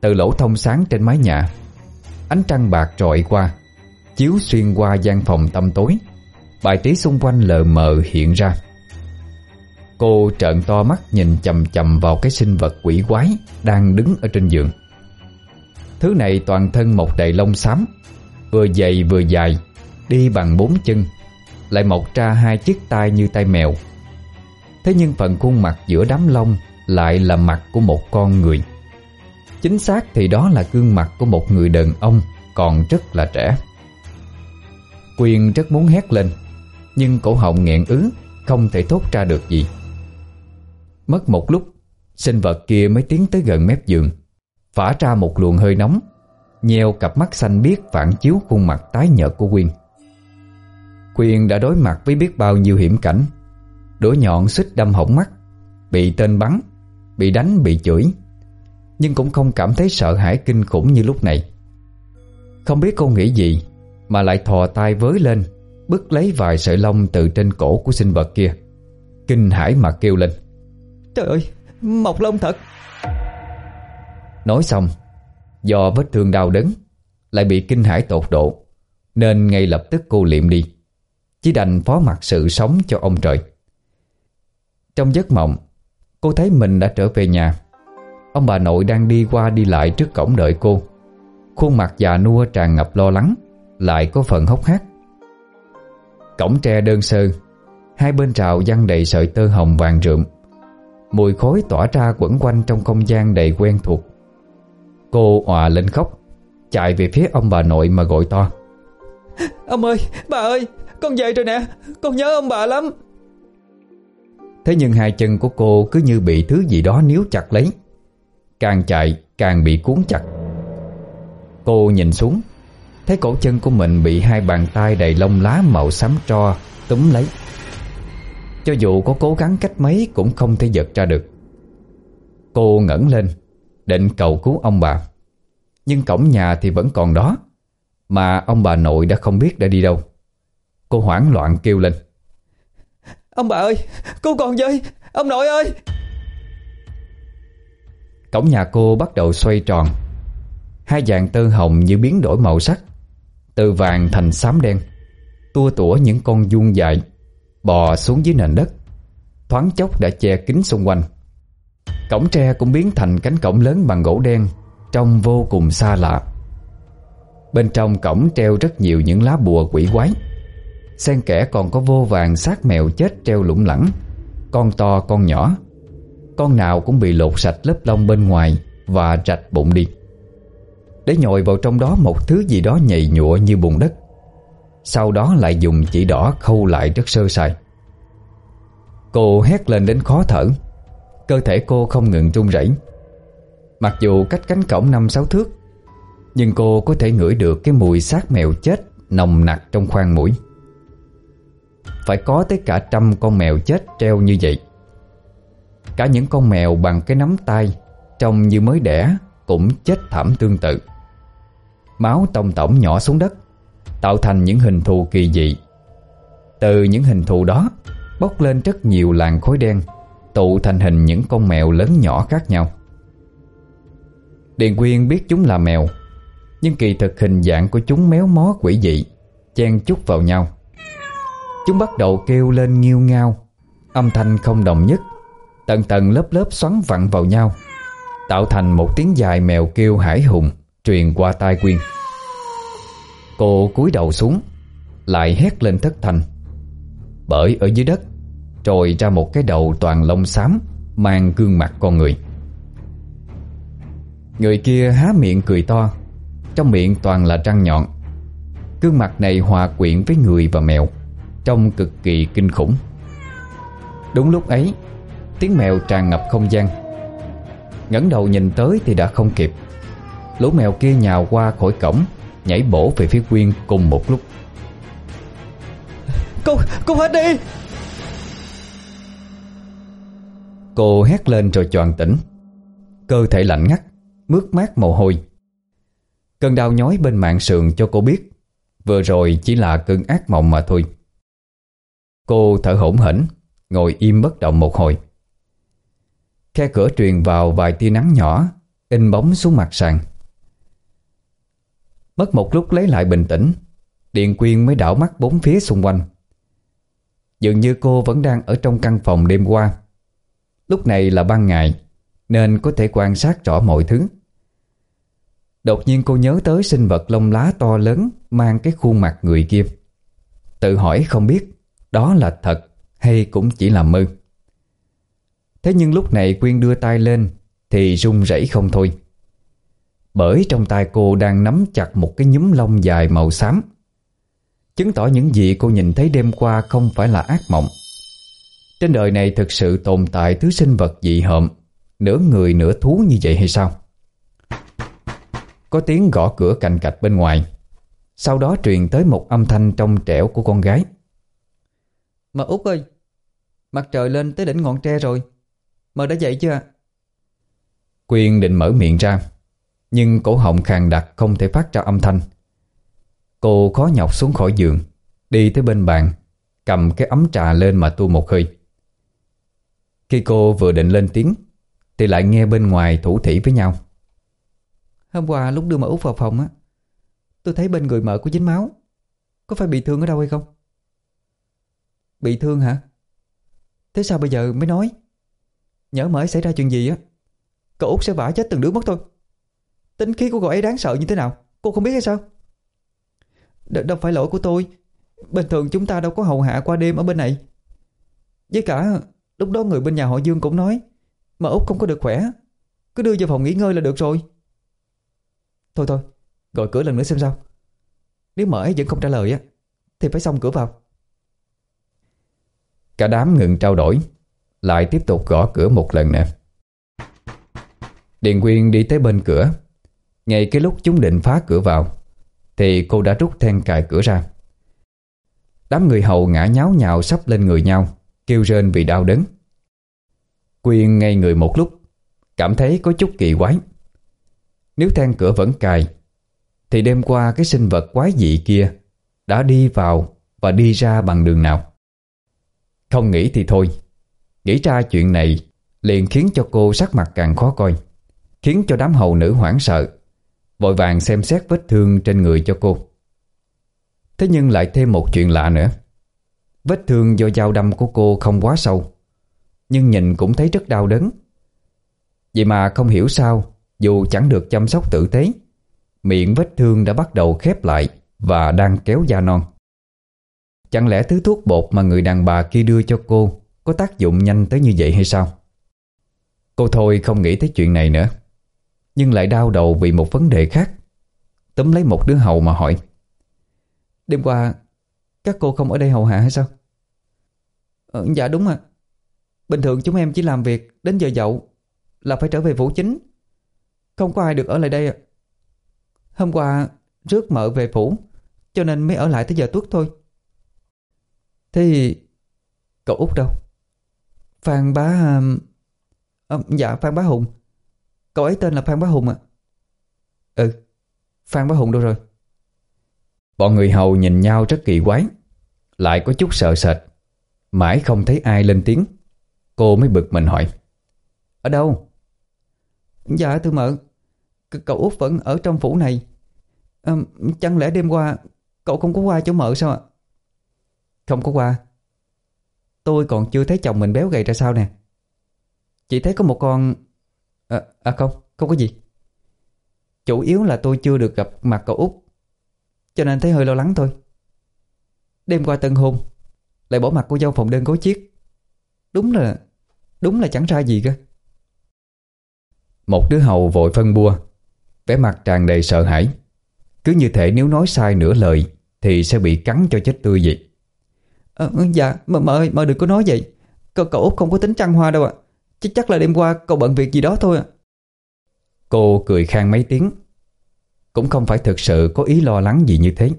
Từ lỗ thông sáng trên mái nhà, Ánh trăng bạc trọi qua, Chiếu xuyên qua gian phòng tăm tối. Bài trí xung quanh lờ mờ hiện ra. Cô trợn to mắt nhìn chầm chầm vào cái sinh vật quỷ quái Đang đứng ở trên giường. Thứ này toàn thân một đầy lông xám, Vừa dày vừa dài, Đi bằng bốn chân, Lại mọc ra hai chiếc tai như tay mèo. Thế nhưng phần khuôn mặt giữa đám lông Lại là mặt của một con người. Chính xác thì đó là gương mặt của một người đàn ông Còn rất là trẻ. Quyền rất muốn hét lên, Nhưng cổ họng nghẹn ứ, Không thể thốt ra được gì. Mất một lúc, Sinh vật kia mới tiến tới gần mép giường. Phả ra một luồng hơi nóng, Nheo cặp mắt xanh biếc phản chiếu khuôn mặt tái nhợt của Quyên. Quyên đã đối mặt với biết bao nhiêu hiểm cảnh. Đũa nhọn xích đâm hỏng mắt, Bị tên bắn, Bị đánh, bị chửi. Nhưng cũng không cảm thấy sợ hãi kinh khủng như lúc này. Không biết cô nghĩ gì, Mà lại thò tay với lên, Bứt lấy vài sợi lông từ trên cổ của sinh vật kia. Kinh hãi mà kêu lên. Trời ơi, Mọc lông thật. Nói xong, Do vết thương đau đớn, Lại bị kinh hãi tột độ, Nên ngay lập tức cô liệm đi, Chỉ đành phó mặc sự sống cho ông trời. Trong giấc mộng, Cô thấy mình đã trở về nhà. Ông bà nội đang đi qua đi lại trước cổng đợi cô. Khuôn mặt già nua tràn ngập lo lắng, Lại có phần hốc hác. Cổng tre đơn sơ, Hai bên rào văng đầy sợi tơ hồng vàng rượm. Mùi khói tỏa ra quẩn quanh trong không gian đầy quen thuộc. Cô òa lên khóc Chạy về phía ông bà nội mà gọi to. Ông ơi, bà ơi, con về rồi nè Con nhớ ông bà lắm. Thế nhưng hai chân của cô cứ như bị thứ gì đó níu chặt lấy. Càng chạy càng bị cuốn chặt. Cô nhìn xuống Thấy cổ chân của mình bị hai bàn tay đầy lông lá màu xám tro túm lấy. Cho dù có cố gắng cách mấy cũng không thể giật ra được. Cô ngẩng lên Định cầu cứu ông bà. Nhưng cổng nhà thì vẫn còn đó Mà ông bà nội đã không biết đã đi đâu. Cô hoảng loạn kêu lên. Ông bà ơi Cô còn với Ông nội ơi. Cổng nhà cô bắt đầu xoay tròn. Hai dàn tơ hồng như biến đổi màu sắc Từ vàng thành xám đen. Tua tủa những con vuông dài Bò xuống dưới nền đất. Thoáng chốc đã che kín xung quanh Cổng tre cũng biến thành cánh cổng lớn bằng gỗ đen, Trông vô cùng xa lạ. Bên trong cổng treo rất nhiều những lá bùa quỷ quái. Xen kẽ còn có vô vàng xác mèo chết treo lủng lẳng, Con to, con nhỏ. Con nào cũng bị lột sạch lớp lông bên ngoài Và rạch bụng đi. Để nhồi vào trong đó một thứ gì đó nhầy nhụa như bùn đất. Sau đó lại dùng chỉ đỏ khâu lại rất sơ sài. Cô hét lên đến khó thở. Cơ thể cô không ngừng run rẩy. Mặc dù cách cánh cổng năm sáu thước, Nhưng cô có thể ngửi được cái mùi xác mèo chết nồng nặc trong khoang mũi. Phải có tới cả trăm con mèo chết treo như vậy. Cả những con mèo bằng cái nắm tay, Trông như mới đẻ, Cũng chết thảm tương tự. Máu tông tổng nhỏ xuống đất, Tạo thành những hình thù kỳ dị. Từ những hình thù đó, Bốc lên rất nhiều làn khối đen. Tụ thành hình những con mèo lớn nhỏ khác nhau. Điền Quyên biết chúng là mèo, Nhưng kỳ thực hình dạng của chúng méo mó quỷ dị, Chen chúc vào nhau. Chúng bắt đầu kêu lên nghiêu ngao, Âm thanh không đồng nhất, Tầng tầng lớp lớp xoắn vặn vào nhau, Tạo thành một tiếng dài mèo kêu hải hùng, Truyền qua tai Quyên. Cô cúi đầu xuống, Lại hét lên thất thanh. Bởi ở dưới đất Trồi ra một cái đầu toàn lông xám Mang gương mặt con người. Người kia há miệng cười to Trong miệng toàn là răng nhọn. Gương mặt này hòa quyện với người và mèo Trông cực kỳ kinh khủng. Đúng lúc ấy Tiếng mèo tràn ngập không gian. Ngẩng đầu nhìn tới thì đã không kịp. Lũ mèo kia nhào qua khỏi cổng Nhảy bổ về phía Quyên cùng một lúc. Cô, cô hết đi! Cô hét lên rồi choàng tỉnh. Cơ thể lạnh ngắt, Mướt mát mồ hôi. Cơn đau nhói bên mạng sườn cho cô biết, Vừa rồi chỉ là cơn ác mộng mà thôi. Cô thở hổn hển, Ngồi im bất động một hồi. Khe cửa truyền vào vài tia nắng nhỏ, In bóng xuống mặt sàn. Mất một lúc lấy lại bình tĩnh, Điện Quyên mới đảo mắt bốn phía xung quanh. Dường như cô vẫn đang ở trong căn phòng đêm qua. Lúc này là ban ngày, Nên có thể quan sát rõ mọi thứ. Đột nhiên cô nhớ tới sinh vật lông lá to lớn Mang cái khuôn mặt người kia. Tự hỏi không biết Đó là thật hay cũng chỉ là mơ. Thế nhưng lúc này Quyên đưa tay lên Thì run rẩy không thôi. Bởi trong tay cô đang nắm chặt một cái nhúm lông dài màu xám. Chứng tỏ những gì cô nhìn thấy đêm qua không phải là ác mộng. Trên đời này thực sự tồn tại thứ sinh vật dị hợm Nửa người nửa thú như vậy hay sao? Có tiếng gõ cửa cạnh cạch bên ngoài. Sau đó truyền tới một âm thanh trong trẻo của con gái. Mà Út ơi Mặt trời lên tới đỉnh ngọn tre rồi. Mơ đã dậy chưa Quyên định mở miệng ra Nhưng cổ họng khàn đặc không thể phát ra âm thanh. Cô khó nhọc xuống khỏi giường Đi tới bên bàn Cầm cái ấm trà lên mà tu một hơi Khi cô vừa định lên tiếng Thì lại nghe bên ngoài thủ thỉ với nhau. Hôm qua lúc đưa mợ út vào phòng á Tôi thấy bên người mợ có dính máu. Có phải bị thương ở đâu hay không? Bị thương hả? Thế sao bây giờ mới nói? Nhớ mới xảy ra chuyện gì á Cậu út sẽ vả chết từng đứa mất thôi. Tính khí của cậu ấy đáng sợ như thế nào Cô không biết hay sao? Đ Đâu phải lỗi của tôi. Bình thường chúng ta đâu có hầu hạ qua đêm ở bên này. Với cả Lúc đó người bên nhà họ Dương cũng nói, Mà Út không có được khỏe, Cứ đưa vào phòng nghỉ ngơi là được rồi. Thôi thôi, Gọi cửa lần nữa xem sao. Nếu mở ấy vẫn không trả lời á, Thì phải xong cửa vào. Cả đám ngừng trao đổi, Lại tiếp tục gõ cửa một lần nữa Điền Quyên đi tới bên cửa. Ngay cái lúc chúng định phá cửa vào, Thì cô đã rút then cài cửa ra. Đám người hầu ngã nháo nhào sắp lên người nhau. Kêu rên vì đau đớn. Quyên ngay người một lúc, Cảm thấy có chút kỳ quái. Nếu then cửa vẫn cài, Thì đêm qua cái sinh vật quái dị kia Đã đi vào Và đi ra bằng đường nào? Không nghĩ thì thôi. Nghĩ ra chuyện này Liền khiến cho cô sắc mặt càng khó coi, Khiến cho đám hầu nữ hoảng sợ, Vội vàng xem xét vết thương trên người cho cô. Thế nhưng lại thêm một chuyện lạ nữa. Vết thương do dao đâm của cô không quá sâu, Nhưng nhìn cũng thấy rất đau đớn. Vậy mà không hiểu sao, Dù chẳng được chăm sóc tử tế, Miệng vết thương đã bắt đầu khép lại Và đang kéo da non. Chẳng lẽ thứ thuốc bột mà người đàn bà kia đưa cho cô Có tác dụng nhanh tới như vậy hay sao? Cô thôi không nghĩ tới chuyện này nữa, Nhưng lại đau đầu vì một vấn đề khác. Tấm lấy một đứa hầu mà hỏi, Đêm qua các cô không ở đây hầu hạ hay sao? Ờ, Dạ đúng ạ. Bình thường chúng em chỉ làm việc Đến giờ dậu Là phải trở về phủ chính. Không có ai được ở lại đây ạ. Hôm qua rước mợ về phủ Cho nên mới ở lại tới giờ tuất thôi. Thế thì Cậu út đâu? Phan bá à, Dạ Phan bá Hùng. Cậu ấy tên là Phan bá Hùng ạ. Ừ Phan bá Hùng đâu rồi? Bọn người hầu nhìn nhau rất kỳ quái Lại có chút sợ sệt. Mãi không thấy ai lên tiếng. Cô mới bực mình hỏi Ở đâu? Dạ thưa mợ Cậu út vẫn ở trong phủ này. À, Chẳng lẽ đêm qua Cậu không có qua chỗ mợ sao ạ? Không có qua. Tôi còn chưa thấy chồng mình béo gầy ra sao nè. Chỉ thấy có một con À, à không, không có gì. Chủ yếu là tôi chưa được gặp mặt cậu út cho nên thấy hơi lo lắng thôi. Đêm qua tân hôn Lại bỏ mặt cô dâu phòng đơn gối chiếc. Đúng là Đúng là chẳng ra gì cơ. Một đứa hầu vội phân bua vẻ mặt tràn đầy sợ hãi. Cứ như thể nếu nói sai nửa lời Thì sẽ bị cắn cho chết tươi vậy. À, Dạ mợ, mợ mợ đừng có nói vậy. Cậu, cậu Út không có tính trăng hoa đâu ạ. Chắc chắc là đêm qua cậu bận việc gì đó thôi ạ. Cô cười khang mấy tiếng cũng không phải thực sự có ý lo lắng gì như thế.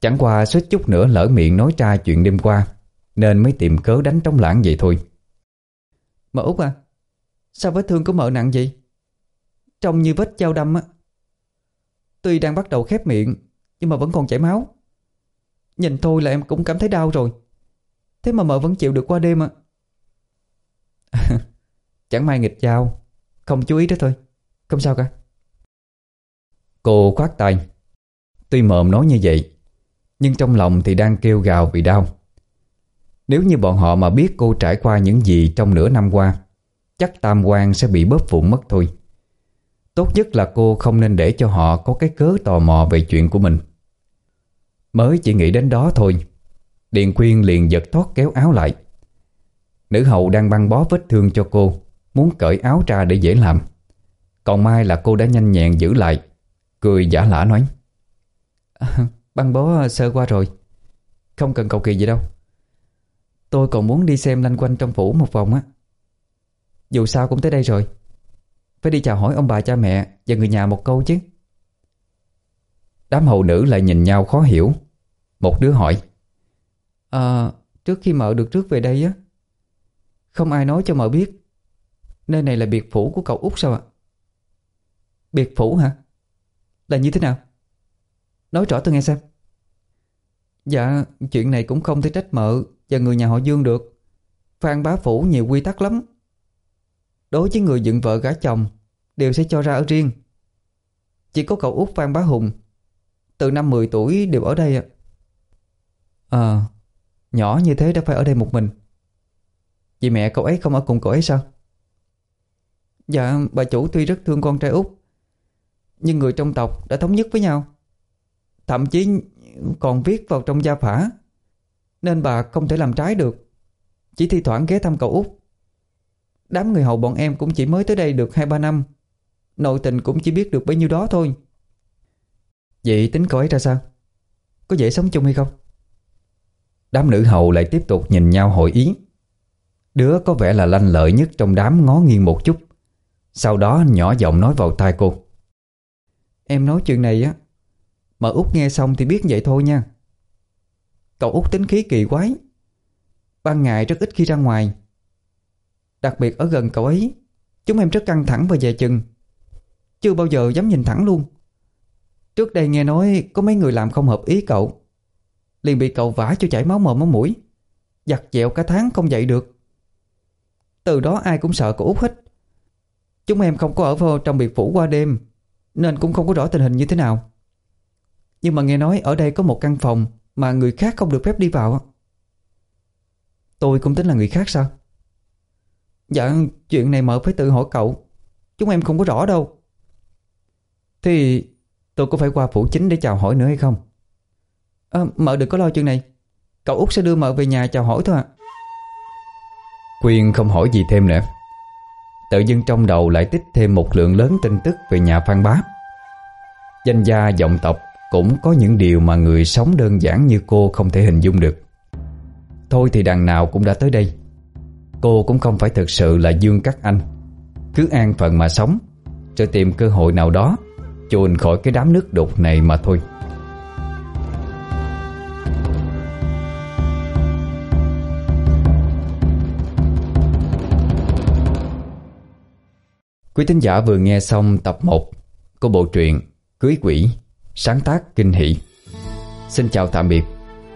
Chẳng qua suýt chút nữa lỡ miệng nói ra chuyện đêm qua Nên mới tìm cớ đánh trống lãng vậy thôi. Mợ Út à Sao vết thương của mợ nặng vậy? Trông như vết dao đâm á. Tuy đang bắt đầu khép miệng Nhưng mà vẫn còn chảy máu. Nhìn thôi là em cũng cảm thấy đau rồi. Thế mà mợ vẫn chịu được qua đêm à *laughs* Chẳng may nghịch dao Không chú ý đó thôi. Không sao cả Cô khoát tay. Tuy mộm nói như vậy, Nhưng trong lòng thì đang kêu gào vì đau. Nếu như bọn họ mà biết cô trải qua những gì trong nửa năm qua, Chắc tam quan sẽ bị bóp vụn mất thôi. Tốt nhất là cô không nên để cho họ có cái cớ tò mò về chuyện của mình. Mới chỉ nghĩ đến đó thôi, Điền Quyên liền giật thoát kéo áo lại. Nữ hậu đang băng bó vết thương cho cô, Muốn cởi áo ra để dễ làm. Còn Mai là cô đã nhanh nhẹn giữ lại. Cười giả lả nói, *laughs* Băng bó sơ qua rồi, Không cần cầu kỳ gì đâu. Tôi còn muốn đi xem lanh quanh trong phủ một vòng á. Dù sao cũng tới đây rồi. Phải đi chào hỏi ông bà cha mẹ Và người nhà một câu chứ. Đám hầu nữ lại nhìn nhau khó hiểu. Một đứa hỏi À trước khi mợ được trước về đây á, Không ai nói cho mợ biết, Nơi này là biệt phủ của cậu út sao ạ? Biệt phủ hả? Là như thế nào? Nói rõ tôi nghe xem. Dạ chuyện này cũng không thể trách mợ Và người nhà họ Dương được. Phan bá phủ nhiều quy tắc lắm. Đối với người dựng vợ gả chồng, Đều sẽ cho ra ở riêng. Chỉ có cậu út Phan bá Hùng, Từ năm 10 tuổi đều ở đây ạ. À Nhỏ như thế đã phải ở đây một mình. Vì mẹ cậu ấy không ở cùng cậu ấy sao? Dạ bà chủ tuy rất thương con trai út nhưng người trong tộc đã thống nhất với nhau. Thậm chí còn viết vào trong gia phả. Nên bà không thể làm trái được. Chỉ thi thoảng ghé thăm cậu út. Đám người hầu bọn em cũng chỉ mới tới đây được 2-3 năm. Nội tình cũng chỉ biết được bấy nhiêu đó thôi. Vậy tính cậu ấy ra sao? Có dễ sống chung hay không? Đám nữ hầu lại tiếp tục nhìn nhau hội ý. Đứa có vẻ là lanh lợi nhất trong đám ngó nghiêng một chút. Sau đó nhỏ giọng nói vào tai cô. Em nói chuyện này á, Mà út nghe xong thì biết vậy thôi nha. Cậu út tính khí kỳ quái. Ban ngày rất ít khi ra ngoài. Đặc biệt ở gần cậu ấy, Chúng em rất căng thẳng và dè chừng. Chưa bao giờ dám nhìn thẳng luôn. Trước đây nghe nói Có mấy người làm không hợp ý cậu. Liền bị cậu vả cho chảy máu mồm máu mũi. Giặt dẹo cả tháng không dậy được. Từ đó ai cũng sợ cậu út hết. Chúng em không có ở vô trong biệt phủ qua đêm. Nên cũng không có rõ tình hình như thế nào. Nhưng mà nghe nói ở đây có một căn phòng Mà người khác không được phép đi vào Tôi cũng tính là người khác sao? Dạ chuyện này mợ phải tự hỏi cậu. Chúng em không có rõ đâu. Thì tôi có phải qua phủ chính để chào hỏi nữa hay không? À, Mợ đừng có lo chuyện này. Cậu út sẽ đưa mợ về nhà chào hỏi thôi ạ. Quyên không hỏi gì thêm nữa. Tự dưng trong đầu lại tích thêm một lượng lớn tin tức về nhà Phan Bá. Danh gia dòng tộc cũng có những điều mà người sống đơn giản như cô không thể hình dung được. Thôi thì đằng nào cũng đã tới đây. Cô cũng không phải thực sự là Dương Cát Anh. Cứ an phận mà sống, Rồi tìm cơ hội nào đó Chuồn khỏi cái đám nước đục này mà thôi. Quý thính giả vừa nghe xong tập 1 của bộ truyện Cưới Quỷ, sáng tác kinh hỷ. Xin chào tạm biệt,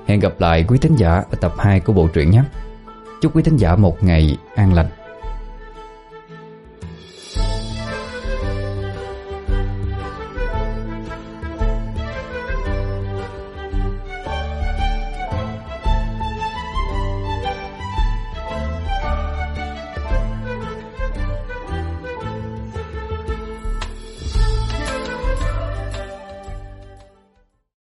hẹn gặp lại quý thính giả ở tập 2 của bộ truyện nhé. Chúc quý thính giả một ngày an lành.